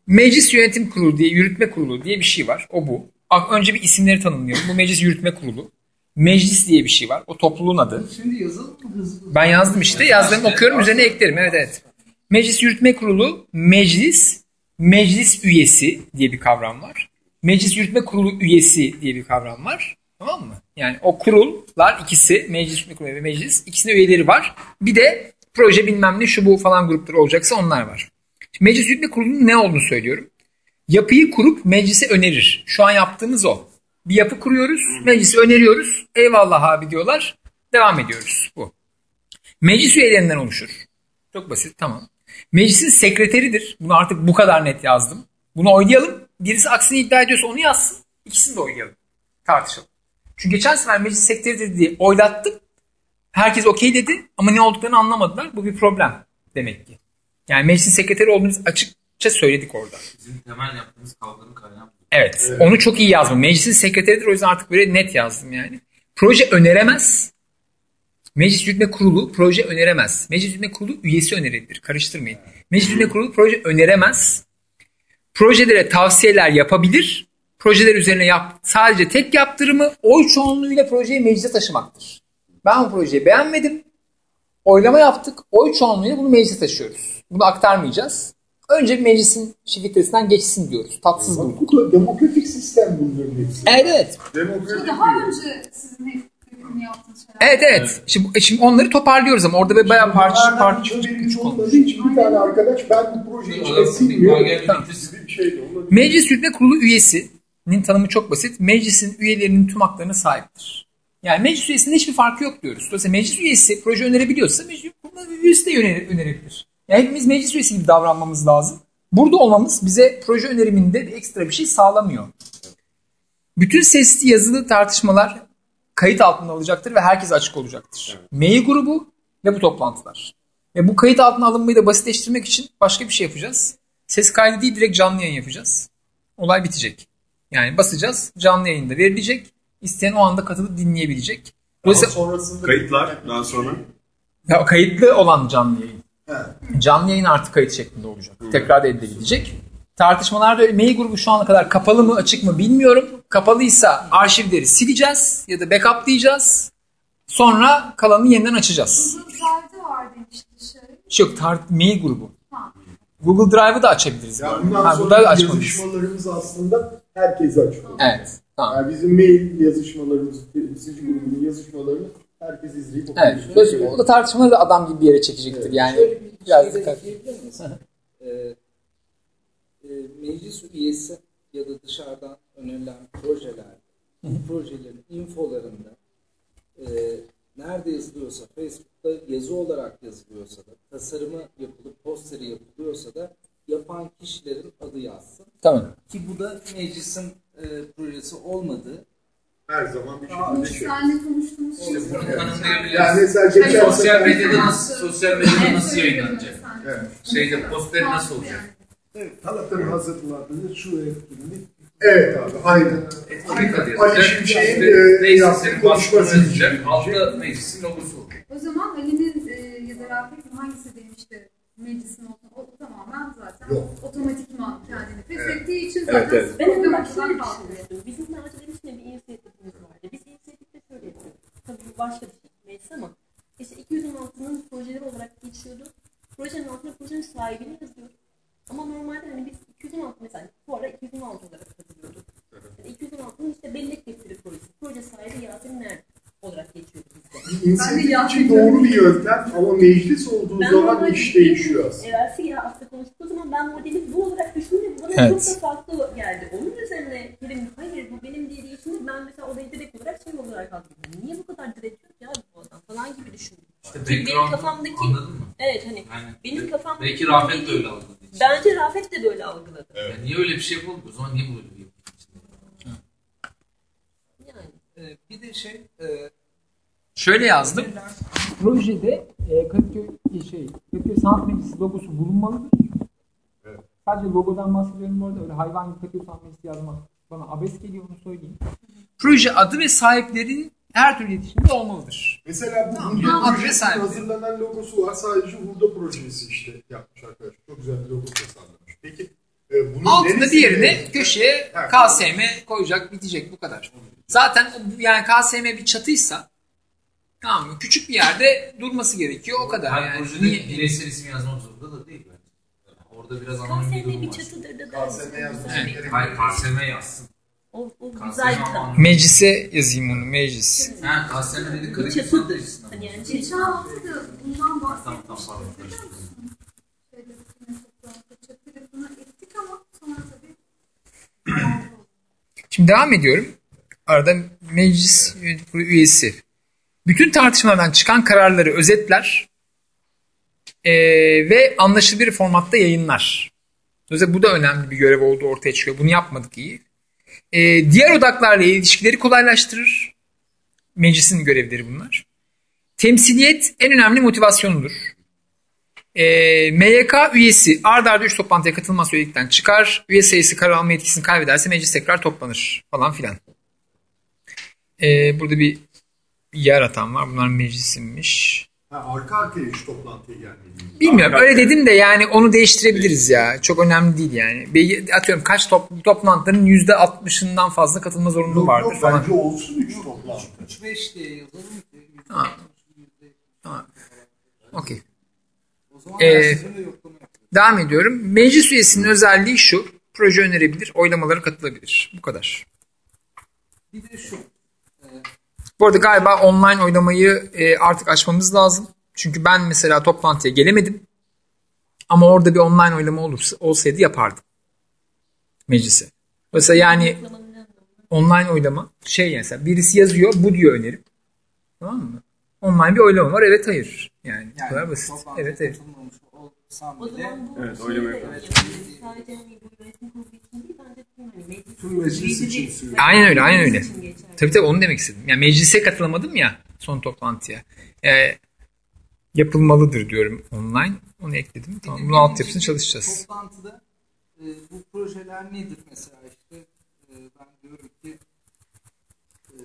Meclis Yönetim Kurulu diye yürütme kurulu diye bir şey var. O bu. Önce bir isimleri tanımlayalım. Bu Meclis Yürütme Kurulu. Meclis diye bir şey var. O topluluğun adı. Şimdi yazalım mı hızlı? Ben yazdım işte. Yazdığımı okuyorum. Üzerine eklerim. Evet evet. Meclis Yürütme Kurulu, meclis, meclis üyesi diye bir kavram var. Meclis Yürütme Kurulu üyesi diye bir kavram var. Tamam mı? Yani o kurullar ikisi, meclis kurulu ve meclis, ikisinde üyeleri var. Bir de proje bilmem ne şu bu falan grupları olacaksa onlar var. Şimdi meclis yürütme kurulunun ne olduğunu söylüyorum. Yapıyı kurup meclise önerir. Şu an yaptığımız o. Bir yapı kuruyoruz, meclise öneriyoruz. Eyvallah abi diyorlar. Devam ediyoruz. Bu. Meclis üyelerinden oluşur. Çok basit tamam. Meclisin sekreteridir. Bunu artık bu kadar net yazdım. Bunu oylayalım. Birisi aksini iddia ediyorsa onu yazsın. İkisini de oylayalım. Tartışalım. Çünkü geçen sefer meclis sekreteridir diye oylattım. Herkes okey dedi ama ne olduklarını anlamadılar. Bu bir problem demek ki. Yani meclisin sekreteri olduğunu açıkça söyledik orada. Bizim temel yaptığımız kavganın kaynağı bu. Evet, Onu çok iyi yazdım. Meclisin sekreteridir o yüzden artık böyle net yazdım yani. Proje öneremez. Meclis Yürütme Kurulu proje öneremez. Meclis Yürütme Kurulu üyesi önerebilir. Karıştırmayın. Meclis Yürütme Kurulu proje öneremez. Projelere tavsiyeler yapabilir. Projeler üzerine yap, sadece tek yaptırımı oy çoğunluğuyla projeyi meclise taşımaktır. Ben bu projeyi beğenmedim. Oylama yaptık. Oy çoğunluğuyla bunu meclise taşıyoruz. Bunu aktarmayacağız. Önce bir meclisin filtresinden geçsin diyoruz. Tatsız bu. Bu da demokratik sistem bunların hepsi. Evet evet. Demokratik Daha önce sizin yaptığınız şeyler. Evet evet. Şimdi, şimdi onları toparlıyoruz ama orada böyle bayağı parça parça hiç olmadığı için bir tane arkadaş ben bu projeyi şey de olabilir. Meclis Yürütme Kurulu üyesinin tanımı çok basit. Meclisin üyelerinin tüm haklarına sahiptir. Yani meclis üyesinin hiçbir farkı yok diyoruz. Dolayısıyla meclis üyesi proje önerebiliyorsa meclis üyesi de öner- önerebilir. Yani hepimiz meclis üyesi gibi davranmamız lazım. Burada olmamız bize proje öneriminde ekstra bir şey sağlamıyor. Bütün sesli yazılı tartışmalar kayıt altında olacaktır ve herkese açık olacaktır. Mail grubu ve bu toplantılar. Ve bu kayıt altına alınmayı da basitleştirmek için başka bir şey yapacağız. Ses kaydı değil direkt canlı yayın yapacağız. Olay bitecek. Yani basacağız canlı yayında verilecek. İsteyen o anda katılıp dinleyebilecek. Dolayısıyla Sonrasında Kayıtlar daha sonra. ya kayıtlı olan canlı yayın. He. Canlı yayın artık kayıt şeklinde olacak. Tekrar da edilebilecek. Tartışmalarda mail grubu şu ana kadar kapalı mı açık mı bilmiyorum. Kapalıysa arşivleri sileceğiz ya da backuplayacağız. Sonra kalanını yeniden açacağız. Google Drive'da var demişti şey. Yok tar- mail grubu. Ha. Google Drive'ı da açabiliriz. Yani bundan Ha, sonra burada da açmalıyız. yazışmalarımız aslında herkese açık olacak. Evet. Tamam. Yani bizim mail yazışmalarımız, temsilci grubunun yazışmalarını herkes izleyip okuyacak. Evet. Dolayısıyla o da tartışmaları da adam gibi bir yere çekecektir. Yani Şöyle bir biraz şey de dikkat. ekleyebilir miyiz? Ee, e, meclis üyesi ya da dışarıdan önerilen projeler, projelerin infolarında e, nerede yazılıyorsa, Facebook'ta yazı olarak yazılıyorsa da, tasarımı yapılıp posteri yapılıyorsa da yapan kişilerin adı yazsın. Tamam. Ki bu da meclisin e, projesi olmadığı Her zaman bir şekilde şey. seninle konuştuğumuz şey. Bunu. Yani mesela geçen Sosyal sefer- medyada nasıl, sosyal medyada nasıl yayınlanacak? Evet. Şeyde posteri nasıl olacak? Evet, Talat'ın hazırladığı şu etkinlik Evet abi aynen. Etkinlik adı Ali. Şimşek'in e, yaptığı konuşması yazacak. Altta meclisin logosu olacak. O zaman Ali'nin e, ya da Rafet'in hangisi demişti meclisin o, o tamamen zaten Yok. otomatikman kendini feshettiği için Evet, zaten evet. Ben bak şöyle ortadan kalkıyor. düşünüyorum. Bizim daha önce demiştim bir inisiyatifimiz vardı. Biz inisiyatifte şöyle yapıyorduk. Tabii bu başka bir şey meclis ama işte 216'nın projeleri olarak geçiyordu. Projenin altına projenin sahibini yazıyorduk. Ama normalde hani biz 216 mesela bu ara 216 olarak katılıyorduk. Yani 216'nın işte bellek defteri projesi. Proje sahibi Yasemin Erdoğan olarak geçiyordu bizde. İnisiyatif için doğru bir yöntem ama meclis olduğu zaman modeli- iş değişiyor aslında. Evvelsi ya aslında konuştuğu zaman ben modeli bu olarak Bana Evet. çok da farklı geldi. Onun üzerine dedim hayır bu benim diye değişince ben mesela odayı direkt olarak şey olarak algıladım. Niye bu kadar diretiyor ya bu adam falan gibi düşündüm. İşte Çünkü benim kafamdaki anladın mı? evet hani Aynen. benim kafamdaki Belki Rafet de öyle algıladı. Bence Rafet de böyle algıladı. Yani niye öyle bir şey yapalım? O zaman niye böyle bir yapalım? Yani e, bir de şey e, Şöyle yazdım. Projede e, Kadıköy şey Kadıköy Sanat Meclisi logosu bulunmalıdır. Sadece logodan bahsediyorum bu arada. Öyle hayvan gibi Sanat Meclisi yazmak bana abes geliyor onu söyleyeyim. Proje adı ve sahiplerin her türlü iletişimde olmalıdır. Mesela bu Tamam, Hurda sahibi. hazırlanan logosu var. Sadece Hurda projesi işte yapmış arkadaş. Çok güzel bir logo tasarlamış. Peki e, bunun Altında neresinde- diğerine köşeye Ha, KSM koyacak bitecek bu kadar. Zaten yani KSM bir çatıysa tamam mı? Küçük bir yerde durması gerekiyor o kadar. Her Yani projede niye- bireysel isim yazmak zorunda da değil. Yani Orada biraz anonim bir KSM durum bir var. çatıdır da KSM dersin. Evet, hayır KSM yazsın. O, o KSM güzel bir anonim. Meclise yazayım onu meclis. Ha KSM dedi Kadıköy Çatıdır. Hani yani Geçen hafta da bundan Tamam tamam tabii Şimdi devam ediyorum. Arada meclis üyesi. Bütün tartışmalardan çıkan kararları özetler e, ve anlaşılır formatta yayınlar. Dolayısıyla bu da önemli bir görev olduğu ortaya çıkıyor. Bunu yapmadık iyi. E, diğer odaklarla ilişkileri kolaylaştırır. Meclisin görevleri bunlar. Temsiliyet en önemli motivasyonudur. E, MYK üyesi ard arda 3 toplantıya katılmaz üyelikten çıkar. Üye sayısı karar alma yetkisini kaybederse meclis tekrar toplanır falan filan. E, burada bir, yer atan var. Bunlar meclisinmiş. Ha, arka arkaya üç toplantıya gelmeliyiz. Bilmiyorum öyle dedim de yani onu değiştirebiliriz ya. Çok önemli değil yani. Atıyorum kaç top, toplantıların %60'ından fazla katılma zorunluluğu Yok vardır yok falan. bence olsun üç toplantı. 3-5 diye yazalım. Tamam. Tamam. Okey. Ee. Devam ediyorum. Meclis üyesinin özelliği şu. Proje önerebilir, oylamalara katılabilir. Bu kadar. Bir de şu. Bu arada galiba online oylamayı e, artık açmamız lazım. Çünkü ben mesela toplantıya gelemedim. Ama orada bir online oylama olursa, olsaydı yapardım. Meclise. Mesela yani online oylama şey yani mesela birisi yazıyor bu diyor önerim. Tamam mı? Online bir oylama var evet hayır. Yani, bu kadar basit. Evet evet. O zaman bu Evet, şey oylama de- yapıyoruz. yani sadece hani bu yönetim kurulu için değil tüm meclis, için söylüyorum. Aynen öyle, aynen öyle. Tabii tabii onu demek istedim. Yani meclise katılamadım ya son toplantıya. Ee, yapılmalıdır diyorum online. Onu ekledim. Tamam. Bunun altyapısını çalışacağız. Toplantıda e, bu projeler nedir mesela işte e, ben diyorum ki e,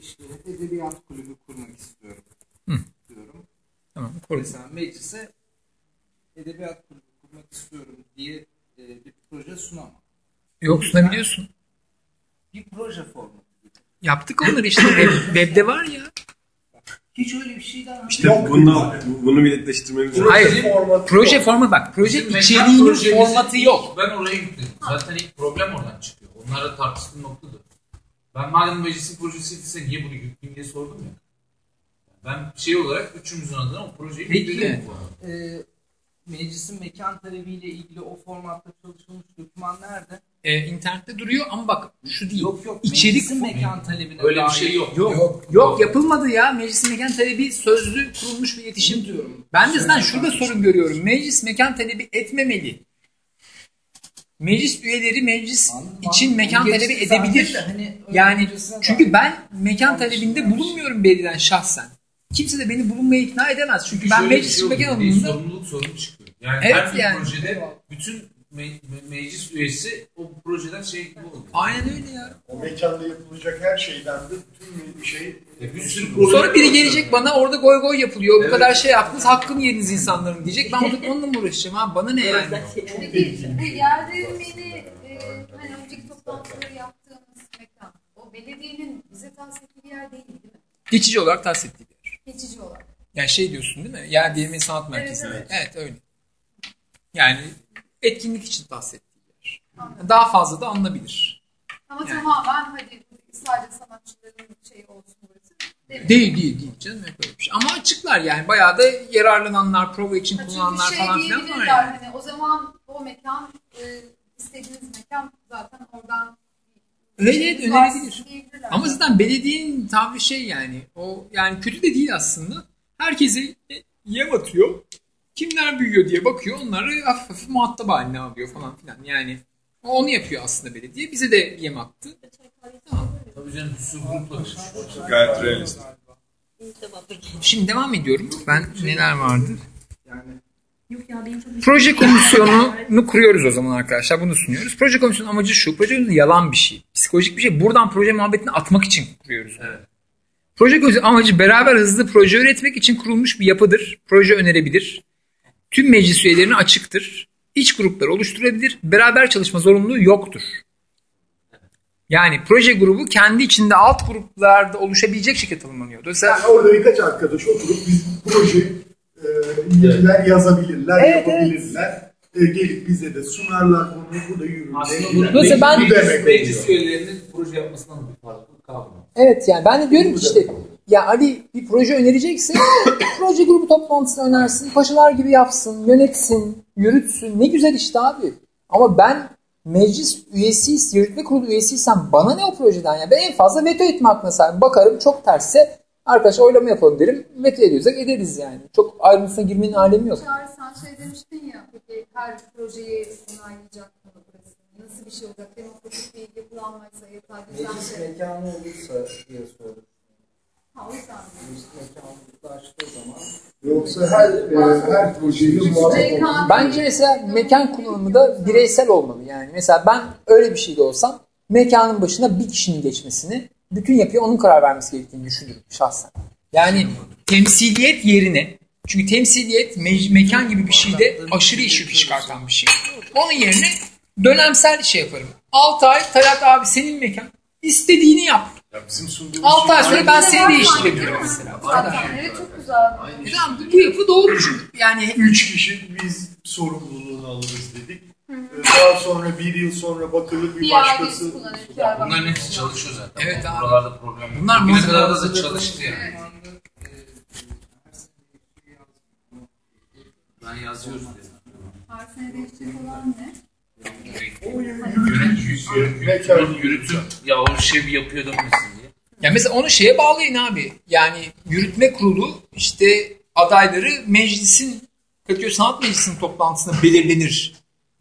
işte edebiyat kulübü kurmak istiyorum Hı. diyorum. Tamam. Koru. Mesela meclise edebiyat kulübü kurmak istiyorum diye e, bir proje sunamam. Yok sunabiliyorsun. Bir proje formu. Yaptık onları işte. Web, webde var ya. Hiç öyle bir şey daha İşte bunu, bunu milletleştirmemiz lazım. Hayır. Proje formu bak. Proje içeriğinin formatı yok. Ben oraya yükledim. Zaten ilk problem oradan çıkıyor. Onlarla tartıştığım noktadır. Ben madem meclisin projesiyse niye bunu yükleyeyim diye sordum ya. Ben şey olarak üçümüzün adına o projeyi Peki. yükledim. e, meclisin mekan talebiyle ilgili o formatta çalışılmış doküman nerede? Ee, internette duruyor ama bak şu değil. Yok yok. İçerik meclisin mekan talebine Öyle bir dair- şey yok. Yok, yok, yapılmadı ya. Meclisin mekan talebi sözlü kurulmuş bir iletişim diyorum. Ben de zaten şurada sorun görüyorum. Meclis mekan talebi etmemeli. Meclis üyeleri meclis Anladım, için anladım. mekan talebi geçti zaten edebilir. de hani Yani çünkü ben mekan talebinde yanlış. bulunmuyorum belirlen şahsen. Kimse de beni bulunmaya ikna edemez. Çünkü ben meclis şey mekan alanında sorumluluk sorunu çıkıyor. Yani Evet her bir yani. projede bütün me- me- meclis üyesi o projeden şey bu oluyor. aynen öyle ya. O mekanda yapılacak her şeyden de tüm şey E, bir sürü proje Sonra biri gelecek bana orada goy goy yapılıyor. Bu Evet. kadar şey yaptınız hakkını yediniz insanların diyecek. Ben oturup onunla mı uğraşacağım abi? Bana ne yani? Özel şeyler. Peki bu yer değirmeni e, hani önceki toplantıları yaptığımız mekan o belediyenin bize tahsis ettiği yer değil değil mi? Geçici olarak tahsis ettiği bir yer. Geçici olarak. Yani şey diyorsun değil mi? Yer değirmeni sanat merkezi. Evet, evet. öyle. Yani etkinlik için tahsis ettiği bir yer. Daha fazla da alınabilir. Ama Yani. tamamen hadi sadece sanatçıların şeyi olsun burası. Değil? Değil değil değil canım yok öyle bir şey. Ama açıklar yani bayağı da yararlananlar, prova için Ha, kullananlar şey falan filan var yani. hani o zaman o mekan e, istediğiniz mekan zaten oradan Evet şeyiniz evet önerebilir. Ama zaten belediyenin tavrı şey yani o yani kötü de değil aslında. Herkese yem atıyor. Kimler büyüyor diye bakıyor. Onları hafif hafif muhatap haline alıyor falan filan. Yani onu yapıyor aslında belediye. Bize de yem attı. Tabii canım bir sürü grupla çalışıyor. Gayet realist. Şimdi devam ediyorum. Ben neler vardı? Yani Yok ya benim çok Proje komisyonunu kuruyoruz o zaman arkadaşlar. Bunu sunuyoruz. Proje komisyonu amacı şu. Proje komisyonu yalan bir şey. Psikolojik bir şey. Buradan proje muhabbetini atmak için kuruyoruz. Evet. Proje komisyonu amacı beraber hızlı proje üretmek için kurulmuş bir yapıdır. Proje önerebilir. Tüm meclis üyelerine açıktır. İç gruplar oluşturabilir. Beraber çalışma zorunluluğu yoktur. Yani proje grubu kendi içinde alt gruplarda oluşabilecek şekilde tanımlanıyor. Dolayısıyla Yani orada birkaç arkadaş oturup biz proje e, yazabilirler, Evet, yapabilirler. E, gelip bize de sunarlar bunu, bu da yürür. Aslında gider. bu Dolayısıyla ben- bu demek meclis üyelerinin proje yapmasından da bir farklılık kalmıyor. Evet yani ben de diyorum ki işte ya Ali bir proje önerecekse proje grubu toplantısını önersin, paşalar gibi yapsın, yönetsin, yürütsün. Ne güzel işte abi. Ama ben meclis üyesi, yürütme kurulu üyesiysem bana ne o projeden ya? Ben en fazla veto etme hakkına sahibim. Bakarım çok tersse Arkadaşlar oylama yapalım derim. Veto ediyorsak ederiz yani. Çok ayrıntısına girmenin alemi yok. Çağrı sen şey demiştin ya, peki her projeyi onaylayacak? Nasıl bir şey olacak? Demokratik bir yapılanmaysa, yatay Meclis düzense. mekanı olursa diye sordum. Yoksa her e, her projeyle muhatap. Bence mesela mekan kullanımı da bireysel olmalı yani. Mesela ben öyle bir şeyde olsam mekanın başına bir kişinin geçmesini, bütün yapıya onun karar vermesi gerektiğini düşünürüm şahsen. Yani temsiliyet yerine, çünkü temsiliyet me- mekan gibi bir şeyde aşırı iş yükü çıkartan bir şey. Onun yerine dönemsel şey yaparım. 6 ay Talat abi senin mekan. istediğini yap. Ya bizim sunduğumuz 6 ay şey- sonra ben seni değiştirebilirim mesela. Evet çok güzel. Tamam, bu yapı doğru çünkü. Yani Üç kişi biz sorumluluğunu alırız dedik. Ee, Daha sonra bir yıl sonra bakılır bir Bir başkası. Bunların hepsi çalışıyor zaten. Evet abi. Buralarda problem yok. Bunlar mutlu kadar da hazırlıklı- çalıştı yani. Ben yazıyoruz diye. Her sene değişecek olan ne? Yürütüm. Ya o şey bir yapıyor demesin diye. Ya mesela onu şeye bağlayın abi. Yani yürütme kurulu işte adayları meclisin Kadıköy Sanat Meclisi'nin toplantısında belirlenir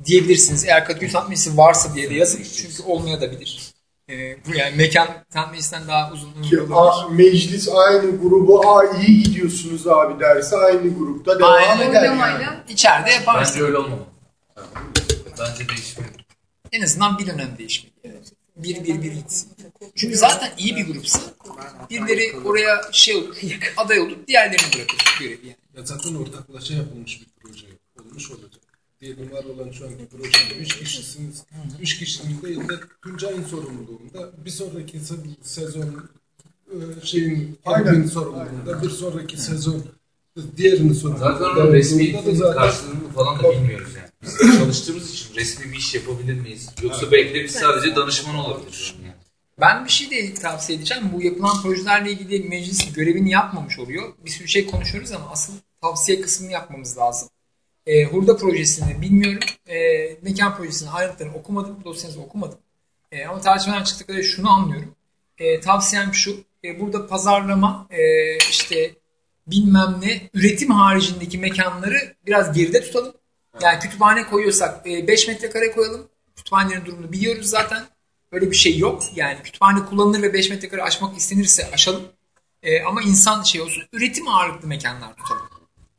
diyebilirsiniz. Eğer Kadıköy Sanat Meclisi varsa diye de yazın. Çünkü olmayabilir. Ee, bu yani mekan Sanat Meclisi'nden daha uzun Ki, ömürlü meclis aynı grubu Aa, iyi gidiyorsunuz abi derse aynı grupta devam Aynen. eder. Yani. Oylamayla. İçeride yaparsın. Bence öyle olmamalı. Bence değişmiyor. En azından bir dönem değişmeli. Evet. Bir bir bir gitsin. Çünkü zaten iyi bir grupsa birileri oraya şey olur, aday olur, diğerlerini bırakır görevi yani. Ya zaten ortaklaşa yapılmış bir proje olmuş olacak. Diyelim var olan şu anki projede 3 kişisiniz. 3 kişinin değil de Tuncay'ın sorumluluğunda bir sonraki se- sezon e, şeyin Aynen. Aynen. sorumluluğunda bir sonraki sezon diğerinin sorumluluğunda. Zaten onun resmi karşılığını falan da bilmiyoruz yani. Biz çalıştığımız için resmi bir iş yapabilir miyiz? Yoksa belki de biz sadece danışman olabilir. Ben bir şey de tavsiye edeceğim. Bu yapılan projelerle ilgili meclis görevini yapmamış oluyor. Bir sürü şey konuşuyoruz ama asıl tavsiye kısmını yapmamız lazım. E, Hurda projesini bilmiyorum. E, mekan projesinin ayrıntılarını okumadım. Dosyanızı okumadım. E, ama tartışmadan çıktıkları şunu anlıyorum. E, tavsiyem şu. E, burada pazarlama e, işte bilmem ne üretim haricindeki mekanları biraz geride tutalım. Yani kütüphane koyuyorsak 5 metrekare koyalım. Kütüphanelerin durumunu biliyoruz zaten. Öyle bir şey yok. Yani kütüphane kullanılır ve 5 metrekare açmak istenirse açalım. Ee, ama insan şey olsun. Üretim ağırlıklı mekanlar tutalım.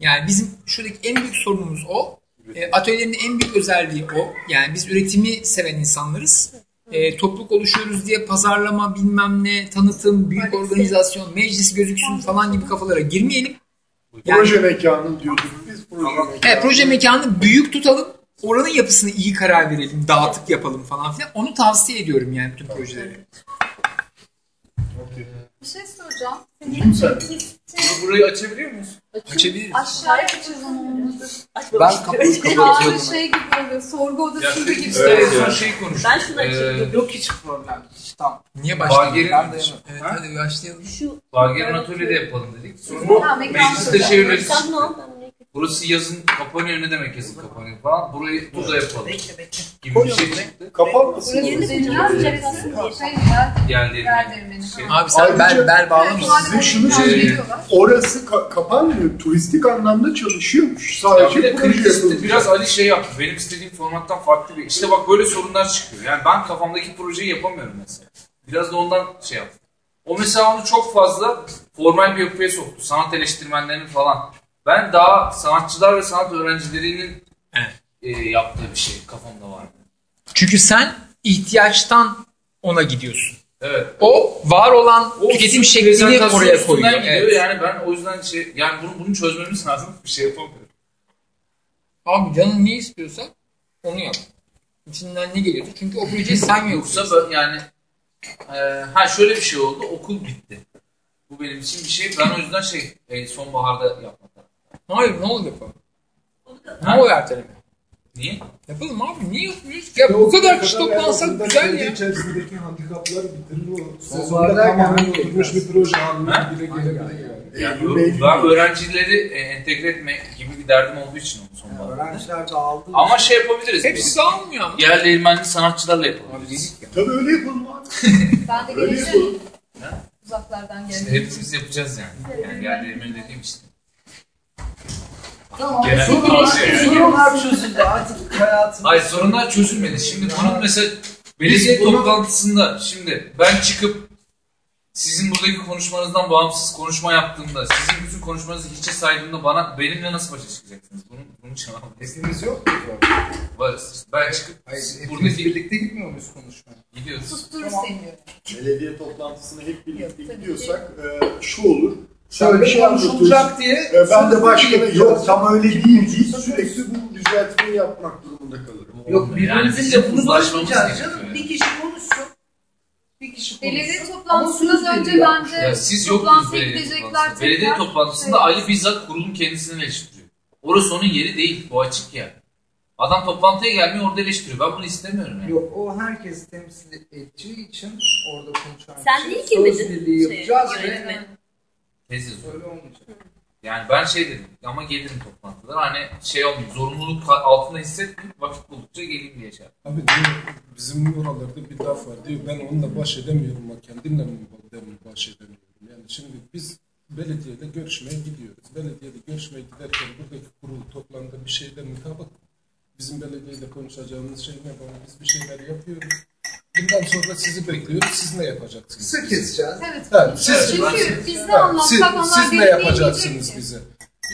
Yani bizim şuradaki en büyük sorunumuz o. E, atölyelerin en büyük özelliği o. Yani biz üretimi seven insanlarız. E, topluluk oluşuyoruz diye pazarlama bilmem ne, tanıtım, büyük organizasyon, meclis gözüksün falan gibi kafalara girmeyelim. Yani- Proje mekanı diyorduk biz proje mekanı. Evet, proje mekanını büyük tutalım. Oranın yapısını iyi karar verelim. Dağıtık yapalım falan filan. Onu tavsiye ediyorum yani bütün projeleri. Bir şey soracağım. Sen- Bunu burayı açabiliyor muyuz? Açabiliriz. Aşağıya açalım olmadı. Ben kapıyı Çağrı kapatıyorum. şey gibi oluyor. Sorgu odasında gibi. Evet, son şeyi konuştuk. Ben şunu açayım. yok hiç problem. Hiç tamam. Niye başlayalım? Bager'in-. Evet hadi başlayalım. Şu Bager'in atölyede yapalım dedik. Sonra mecliste proje. şey Burası yazın kapanıyor ne demek yazın kapanıyor falan. Burayı burada yapalım gibi Koy bir şey çıktı. Kapanmasın. Denilen koyacağız. neresi? Şey. Abi sen Ayrıca- bel, bel bağlama. Size şunu söyleyeyim. Orası ka- kapanmıyor. Turistik anlamda çalışıyormuş. Ya Sadece bir de yapılıyor. biraz Ali şey yaptı. Benim istediğim formattan farklı bir. İşte bak böyle sorunlar çıkıyor. Yani ben kafamdaki projeyi yapamıyorum mesela. Biraz da ondan şey yaptım. O mesela onu çok fazla formal bir yapıya soktu. Sanat eleştirmenlerinin falan. Ben daha sanatçılar ve sanat öğrencilerinin Evet. e, yaptığı bir şey kafamda vardı. Çünkü sen ihtiyaçtan ona gidiyorsun. Evet. O var olan O tüketim şeklini oraya koyuyor. Evet. Yani ben o yüzden şey yani bunu, bunu çözmemiz lazım. Bir şey yapamıyorum. Abi canın ne istiyorsa onu yap. İçinden ne geliyorsa. Çünkü o projeyi sen Yoksa yani e, ha şöyle bir şey oldu. Okul bitti. Bu benim için bir şey. Ben o yüzden şey e, sonbaharda yapmak. Hayır ne olur yapalım. Ne olur erteleme. Niye? Yapalım abi. Niye yapmıyoruz? Ya bu kadar kişi toplansak güzel ya. içerisindeki handikapları bitirir o. Sezonda tamamen oturmuş bir proje haline Ha? bile gelebilir yani. Yani ben öğrencileri e, entegre etme gibi bir derdim olduğu için onu sonbaharda. Öğrenciler dağıldı. Ama şey yapabiliriz Hepsi biz. dağılmıyor ama. Yerli değirmenli sanatçılarla yapabiliriz. Tabii öyle yapalım abi. Ben de geleceğim. Uzaklardan. Şimdi geldi. hepimiz yapacağız yani. Yani geldiğimin dediğim işte. Tamam. Genel Sorunlar, sorunlar çözüldü artık hayatımız. Hayır sorunlar çözülmedi. Şimdi bunun mesela belediye bunu- toplantısında şimdi ben çıkıp sizin buradaki konuşmanızdan bağımsız konuşma yaptığımda, sizin bütün konuşmanızı hiçe saydığımda bana benimle nasıl başa çıkacaksınız? Bunun, bunun cevabı Hepimiz yok mu? varız. Ben çıkıp Hayır, hepimiz buradaki birlikte gitmiyor muyuz konuşmaya? gidiyoruz. Susturur Tamam. seni. Belediye toplantısına hep birlikte Yok, gidiyorsak e, şu olur. Şöyle bir şey konuşulacak diye. E, ben de yapacağız. yok tam öyle değil deyip sürekli bu düzeltmeyi yapmak durumunda kalırım. Yok yani birbirimizin bizim lafını gerekiyor. canım. yani. Bir kişi konuşsun. Bir kişi konuşsun. Belediye toplantısından önce veriyor. bence Ya siz toplantıya belediye gidecekler toplantısında. Belediye toplantısında Evet. Ali bizzat kurulun kendisini eleştiriyor. Orası onun yeri değil. Bu açık ya. Adam toplantıya gelmiyor orada eleştiriyor. Ben bunu istemiyorum yani. Yok o herkes temsil edeceği için orada konuşan Sen kişi söz birliği Şey, yapacağız ve yönetmen. Tez yazıyor. öyle olmayacak. Yani ben şey dedim ama gelirim toplantılara. Hani şey olmuyor. Zorunluluk altında hissetmeyip vakit buldukça geleyim diye şey. Abi diyor, bizim oralarda bir laf var diyor ben onunla baş edemiyorum ama kendimle mi baş edemiyorum. Yani şimdi biz belediyede görüşmeye gidiyoruz. Belediyede görüşmeye giderken buradaki kurul toplantıda bir şeyde mutabık. Bizim belediyeyle konuşacağımız şey ne baba biz bir şeyler yapıyoruz. Bundan sonra sizi bekliyoruz. Siz ne yapacaksınız? Kısa keseceğiz. Evet. Evet, siz, Çünkü biz ne anlatsak siz, onlar siz ne yapacaksınız bize?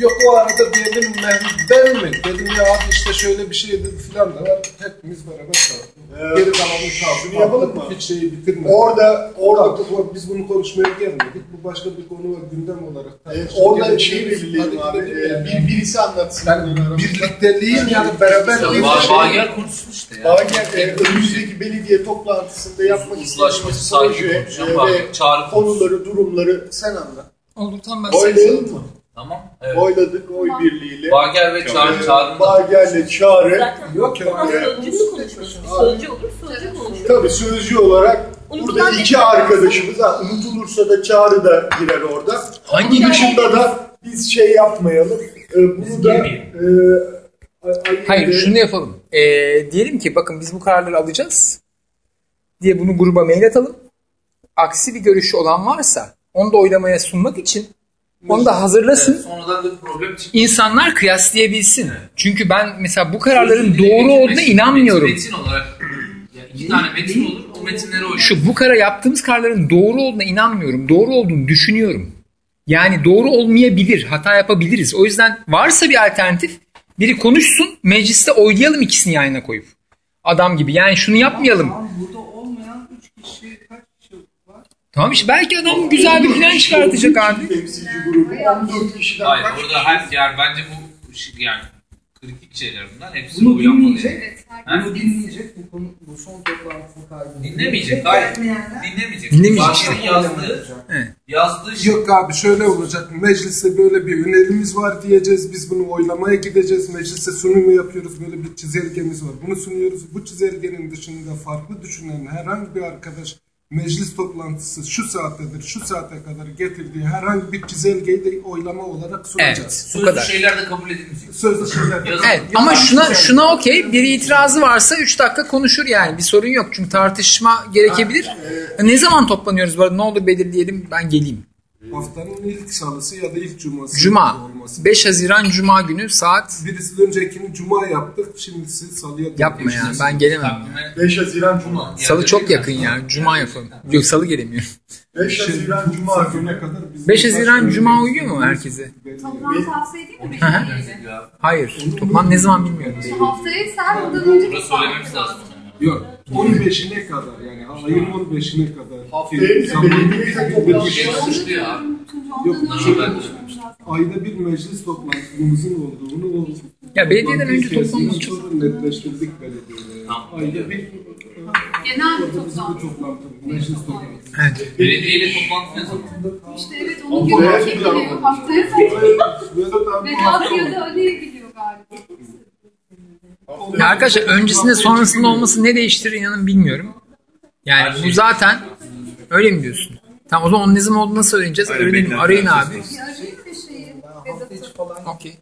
Yok o arada diyelim ben, ben mi? Dedim ya abi işte şöyle bir şey dedi filan da var. Hepimiz beraber kaldık. Geri kalanı kaldı. şunu yapalım mı? Hiç şeyi bitirmedik. Orada orada bu- biz bunu konuşmaya gelmedik. Bu başka bir konu var gündem olarak. e, tartışılır. orada şeyi belirleyelim abi. E, yani. bir, birisi anlatsın. Yani birlikteliğin yani beraber Ya, bir şey. Bağger konuşsun işte ya. Bağger e, önümüzdeki belediye toplantısında yapmak Uzlaşması istediğimiz sahibi proje konuşacağım. e, Bağger. ve konuları, durumları sen anlat. Olur tamam ben Oylayalım mı? Tamam. Evet. Oyladık oy Tamam. birliğiyle. Bağger ve Çağrı. E, Çağrı'nın da Bağger'le Çağrı. Zaten Yok sözcü mü konuşuyorsun? Sözcü olur, sözcü konuşuyor. Tabii sözcü olarak Unutulan burada iki detaylar arkadaşımız ha, unutulursa da Çağrı da girer orada. Hangi Bunun dışında da biz şey yapmayalım. E, bunu da e, Hayır de- şunu yapalım. Ee, diyelim ki bakın biz bu kararları alacağız diye bunu gruba mail atalım. Aksi bir görüşü olan varsa onu da oylamaya sunmak için onu da hazırlasın. Evet, sonradan da bir problem çıktı. İnsanlar kıyaslayabilsin. Çünkü ben mesela bu kararların doğru olduğuna metin- inanmıyorum. Metin olarak ya iki tane metin olur. O metinleri oylar. Şu bu kara yaptığımız kararların doğru olduğuna inanmıyorum. Doğru olduğunu düşünüyorum. Yani doğru olmayabilir. Hata yapabiliriz. O yüzden varsa bir alternatif biri konuşsun mecliste oylayalım ikisini yan yana koyup. Adam gibi. Yani şunu yapmayalım. Tamam, burada olmayan 3 kişi? Tamam işte belki adam güzel bir plan çıkartacak abi. Temsilci grubu 14 kişiden Hayır orada her yani bence bu şey- yani kritik şeyler bunlar. Hepsi Bunu dinleyecek. Evet, Bunu dinleyecek. Bu, konu, bu son toplantısını kaydedecek. Dinlemeyecek, hayır. Dinlemeyecek. Dinlemeyecek işte. yazdığı, Evet. yazdığı şey. Yok abi şöyle olacak. Mecliste böyle bir önerimiz var diyeceğiz. Biz bunu oylamaya gideceğiz. Mecliste sunumu yapıyoruz. Böyle bir çizelgemiz var. Bunu sunuyoruz. Bu çizelgenin dışında farklı düşünen herhangi bir arkadaş meclis toplantısı şu saattedir, şu saate kadar getirdiği herhangi bir çizelgeyi de oylama olarak sunacağız. Evet. Bu Sözlü kadar. şeyler de kabul edilmeyecek. Sözlü şeyler. Yazın. Evet ama şuna şuna okey. Bir itirazı varsa 3 dakika konuşur yani. Bir sorun yok. Çünkü tartışma gerekebilir. Ne zaman toplanıyoruz bu arada? Ne olur belirleyelim. Ben geleyim. Haftanın ilk salısı ya da ilk cuması. Cuma. olması. 5 Haziran Cuma günü saat Birisi öncekini cuma yaptık. Şimdisi salıya yapma ya. Ben gelemem. Takvime 5 Haziran Cuma. Salı çok yakın ya. Cuma yapalım. Yok salı gelemiyorum. 5 Haziran Cuma günü. Kadar biz 5 Haziran Cuma uyuyor mu herkese? Toplantı haftaya değil mi? Hı hı. Hayır. Toplantı ne zaman bilmiyorum. Haftaya sen bundan önce Burada söylememiz lazım. Yok. 15'ine kadar yani ayın 15'ine kadar. Haftaya bize belediye toplantı. Bir şey suçlu ya. Yok, lazım. Ayda bir meclis toplantımızın olduğunu o Ya belediyeden önce toplantı toplanmak içerisinde çok... netleştirdik belediyeyle. Tamam. Ayda bir Genel bir toplantı. meclis toplantısı. Evet. Belediyeyle toplantı ne zaman? İşte evet onu biliyor. Haftaya Vedat abi bu Vedat hafta ya oldu. da Ali biliyor galiba. Ya arkadaşlar öncesinde sonrasında olması ne değiştirir inanın bilmiyorum. Yani bu zaten öyle mi diyorsun? Tamam o zaman onun ne zaman olduğunu nasıl öğreneceğiz? Öğrenelim. Arayın abi. Okey.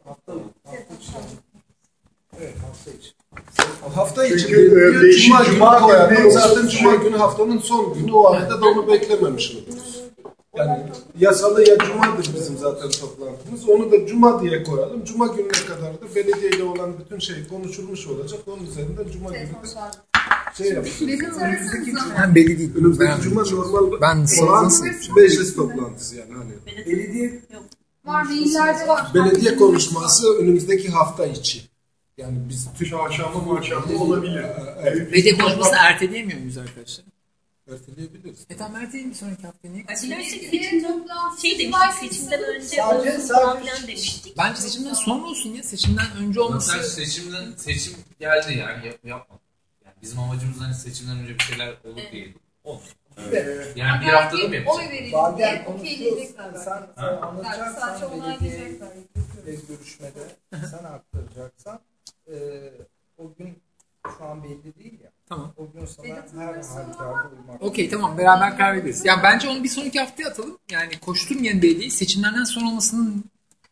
Hafta, içi. Çünkü, bir- e, cuma cuma koyardım. günü Zaten olsun. cuma günü haftanın son günü o arada da onu beklememiş oluruz. Yani yasalı ya cumadır bizim zaten toplantımız. Onu da cuma diye koyalım. Cuma gününe kadar da belediyeyle olan bütün şey konuşulmuş olacak. Onun üzerinden cuma günü Telefon de şey arasanıza. Ben belli değil. Önümüzdeki Ben- cuma normal Ben olan meclis toplantısı yani hani. Belediye Var maillerde var. Belediye konuşması önümüzdeki hafta içi. Yani biz Türk Çarşamba marşamba olabilir. Evet, Belediye konuşmasını erteleyemiyor muyuz arkadaşlar? Erteleyebiliriz. E tamam erteleyelim bir sonraki haftaya. Niye? Toplantısı şey demiştik, seçimden önce Sadece- olsun falan sadece- filan demiştik. Bence seçimden sonra olsun ya. Seçimden önce olması. Mesela seçimden seçim geldi yani yap, yapmadık. Yani bizim amacımız hani seçimden önce bir şeyler olur değil. Olsun. Yani bir haftada mı yapacağız? Oy verildi Bazen okeyleyecekler. Sen, sen anlatacaksan sadece belediye görüşmede sen aktaracaksan e, o gün şu an belli değil ya. Tamam. O gün sana Vedat'ın her arası halükarda uymak. Okey tamam beraber karar veririz. Ya bence onu bir sonraki haftaya atalım. Yani koşturmayan belediyeyi seçimlerden sonra olmasının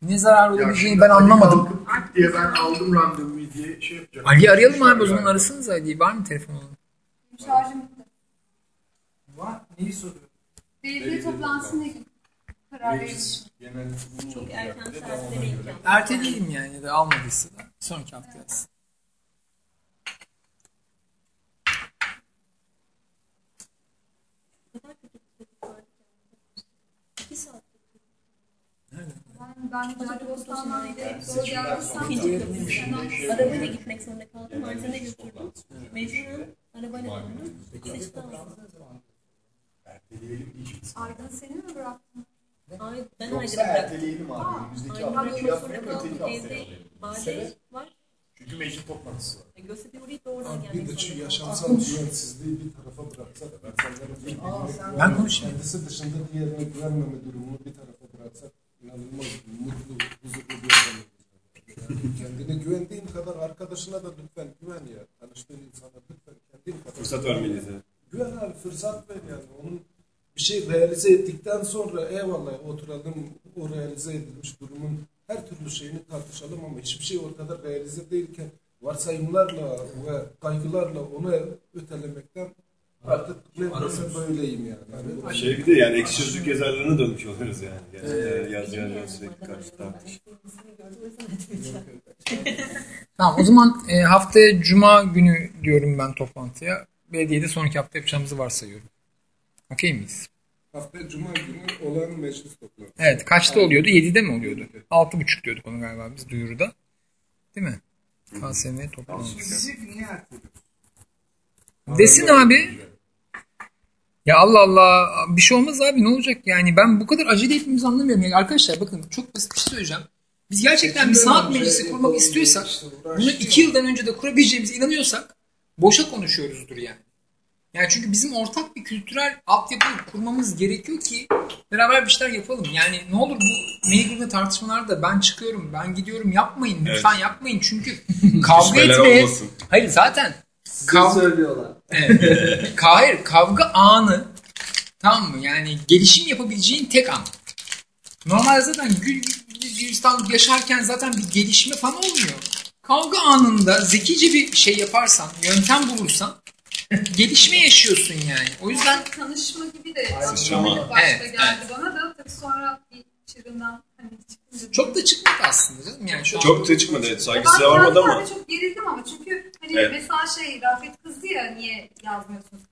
ne zarar olabileceğini ben Ali anlamadım. kalkıp diye ben aldım randevuyu diye şey yapacak. Ali'yi arayalım abi o zaman arasınız Ali'yi. Var mı telefonu? Şarjım bitti. Var. Neyi soruyor? Belediye toplantısı ne gün? Karar. Genel kurulu Çok erken devam imkan. Erteleyelim yani ya da almadıysa da sonraki haftaya alsın. O kadar kötü bir trafik vardı ki. İki saat. Ben, arabayla gitmek zorunda kaldım. Götürdüm. Mecburen arabayla döndüm. Aldım. Erteleyelim diyeceğiz. Aydın seni mi bıraktın? Ay, ben Yoksa erteleyelim abi. Önümüzdeki hafta öteki haftaya alalım. var. Çünkü meclis toplantısı var. E, gelmek bir de şu yaşamsal güvensizliği bir tarafa bıraksak ben sanırım bir Ben konuşayım. kendisi dışında diğerine güvenmeme durumunu bir tarafa bıraksak inanılmaz mutlu, huzurlu bir adam. Yani kendine güvendiğin kadar arkadaşına da lütfen güven ya. Tanıştığın insana lütfen kendin kadar. Fırsat vermeliyiz. yani. Güven abi fırsat ver yani. Onun bir şey realize ettikten sonra eyvallah oturalım o realize edilmiş durumun her türlü şeyini tartışalım ama hiçbir şey ortada realize değilken varsayımlarla ve kaygılarla onu ötelemekten artık ne desem böyleyim yani. Şey bir de yani ekşi sözlük yazarlarına dönmüş oluyoruz yani. yani e, yaz yaz yaz sürekli karşı tartış. Tamam o zaman e, haftaya cuma günü diyorum ben toplantıya. Belediyede sonraki hafta yapacağımızı varsayıyorum. Okey miyiz? Hafta Cuma günü olan meclis toplantısı. Evet kaçta oluyordu? 7'de mi oluyordu? 6.30 diyorduk onu galiba biz duyuruda. Değil mi? KSM toplantısı. Desin abi. Ya Allah Allah bir şey olmaz abi ne olacak yani ben bu kadar acele etmemizi anlamıyorum. Yani arkadaşlar bakın çok basit bir şey söyleyeceğim. Biz gerçekten bir sanat meclisi kurmak istiyorsak bunu iki yıldan önce de kurabileceğimize inanıyorsak boşa konuşuyoruzdur yani. Yani çünkü bizim ortak bir kültürel altyapı kurmamız gerekiyor ki beraber bir şeyler yapalım. Yani ne olur bu Mailgroup'da tartışmalarda ben çıkıyorum, ben gidiyorum yapmayın. Lütfen yapmayın çünkü kavga etmeye... olmasın. Hayır zaten Size kavga, söylüyorlar. Evet. Hayır, kavga anı tamam mı? Yani gelişim yapabileceğin tek an. Normalde zaten gül gülistan yaşarken zaten bir gelişme falan olmuyor. Kavga anında zekice bir şey yaparsan, yöntem bulursan gelişme yaşıyorsun yani. O yüzden tanışma gibi de aslında başta Evet, geldi bana da tabii sonra bir çığırından hani çıkınca çok da çıkmadı aslında canım. Yani şu an Çok da çıkmadı. Evet, Ben saygısıza varmadı ama. zaten çok gerildim ama çünkü hani Evet. mesela şey Rafet kızdı ya niye yazmıyorsunuz?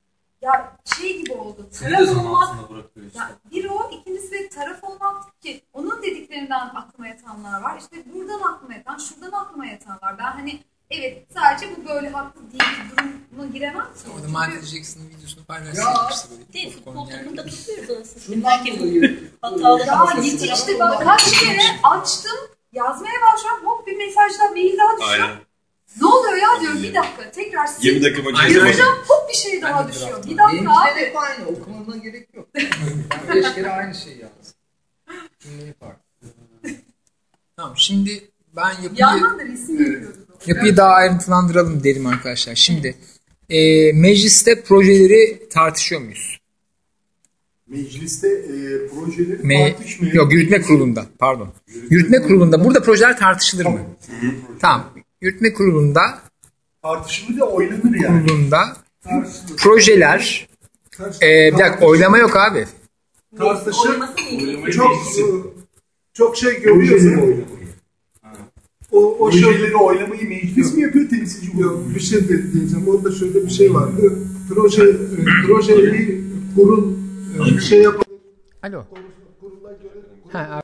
Ya şey gibi oldu. Taraf olmak işte. Ya bir o, ikincisi de taraf olmak ki onun dediklerinden aklıma yatanlar var. İşte buradan aklıma yatan, şuradan aklıma yatanlar. Ben hani evet sadece bu böyle haklı değil bir duruma giremem orada Çünkü- Michael Jackson'ın videosunu böyle Değil, futbol topunda tutuyoruz anasını. Şundan dolayı hatalı Ya yetişti bak kaç kere açtım yazmaya başlıyorum hop bir mesaj daha mail daha düşüyor. Aynen. Ne oluyor ya diyorum bir dakika tekrar sil. 20 dakika makinesi Yazacağım hop bir şey daha de düşüyor. Bir dakika Benimkiler abi. hep aynı. Okumana gerek yok. Ben beş kere aynı şeyi yazdım. Cümleyi farklı. Tamam şimdi ben yapıyı... yandan da resim yapıyoruz. Yapıyı daha ayrıntılandıralım derim arkadaşlar. Şimdi e, mecliste projeleri tartışıyor muyuz? Mecliste e, projeleri Me tartışmaya... Yok yürütme kurulunda pardon. Yürütme kurulunda. Burada projeler tartışılır mı? Tamam. Yürütme kurulunda Tartışılır da oylanır yani. kurulunda projeler e, bir dakika oylama yok abi. neydi? çok çok şey görüyorsun. O, o Projeleri oylamayı meclis mi yapıyor temsilci? Yok, bir şey de diyeceğim. Orada şöyle bir şey vardı. Proje e, projeyi kurul e, bir şey yapalım. Alo. Kurula göre Ha,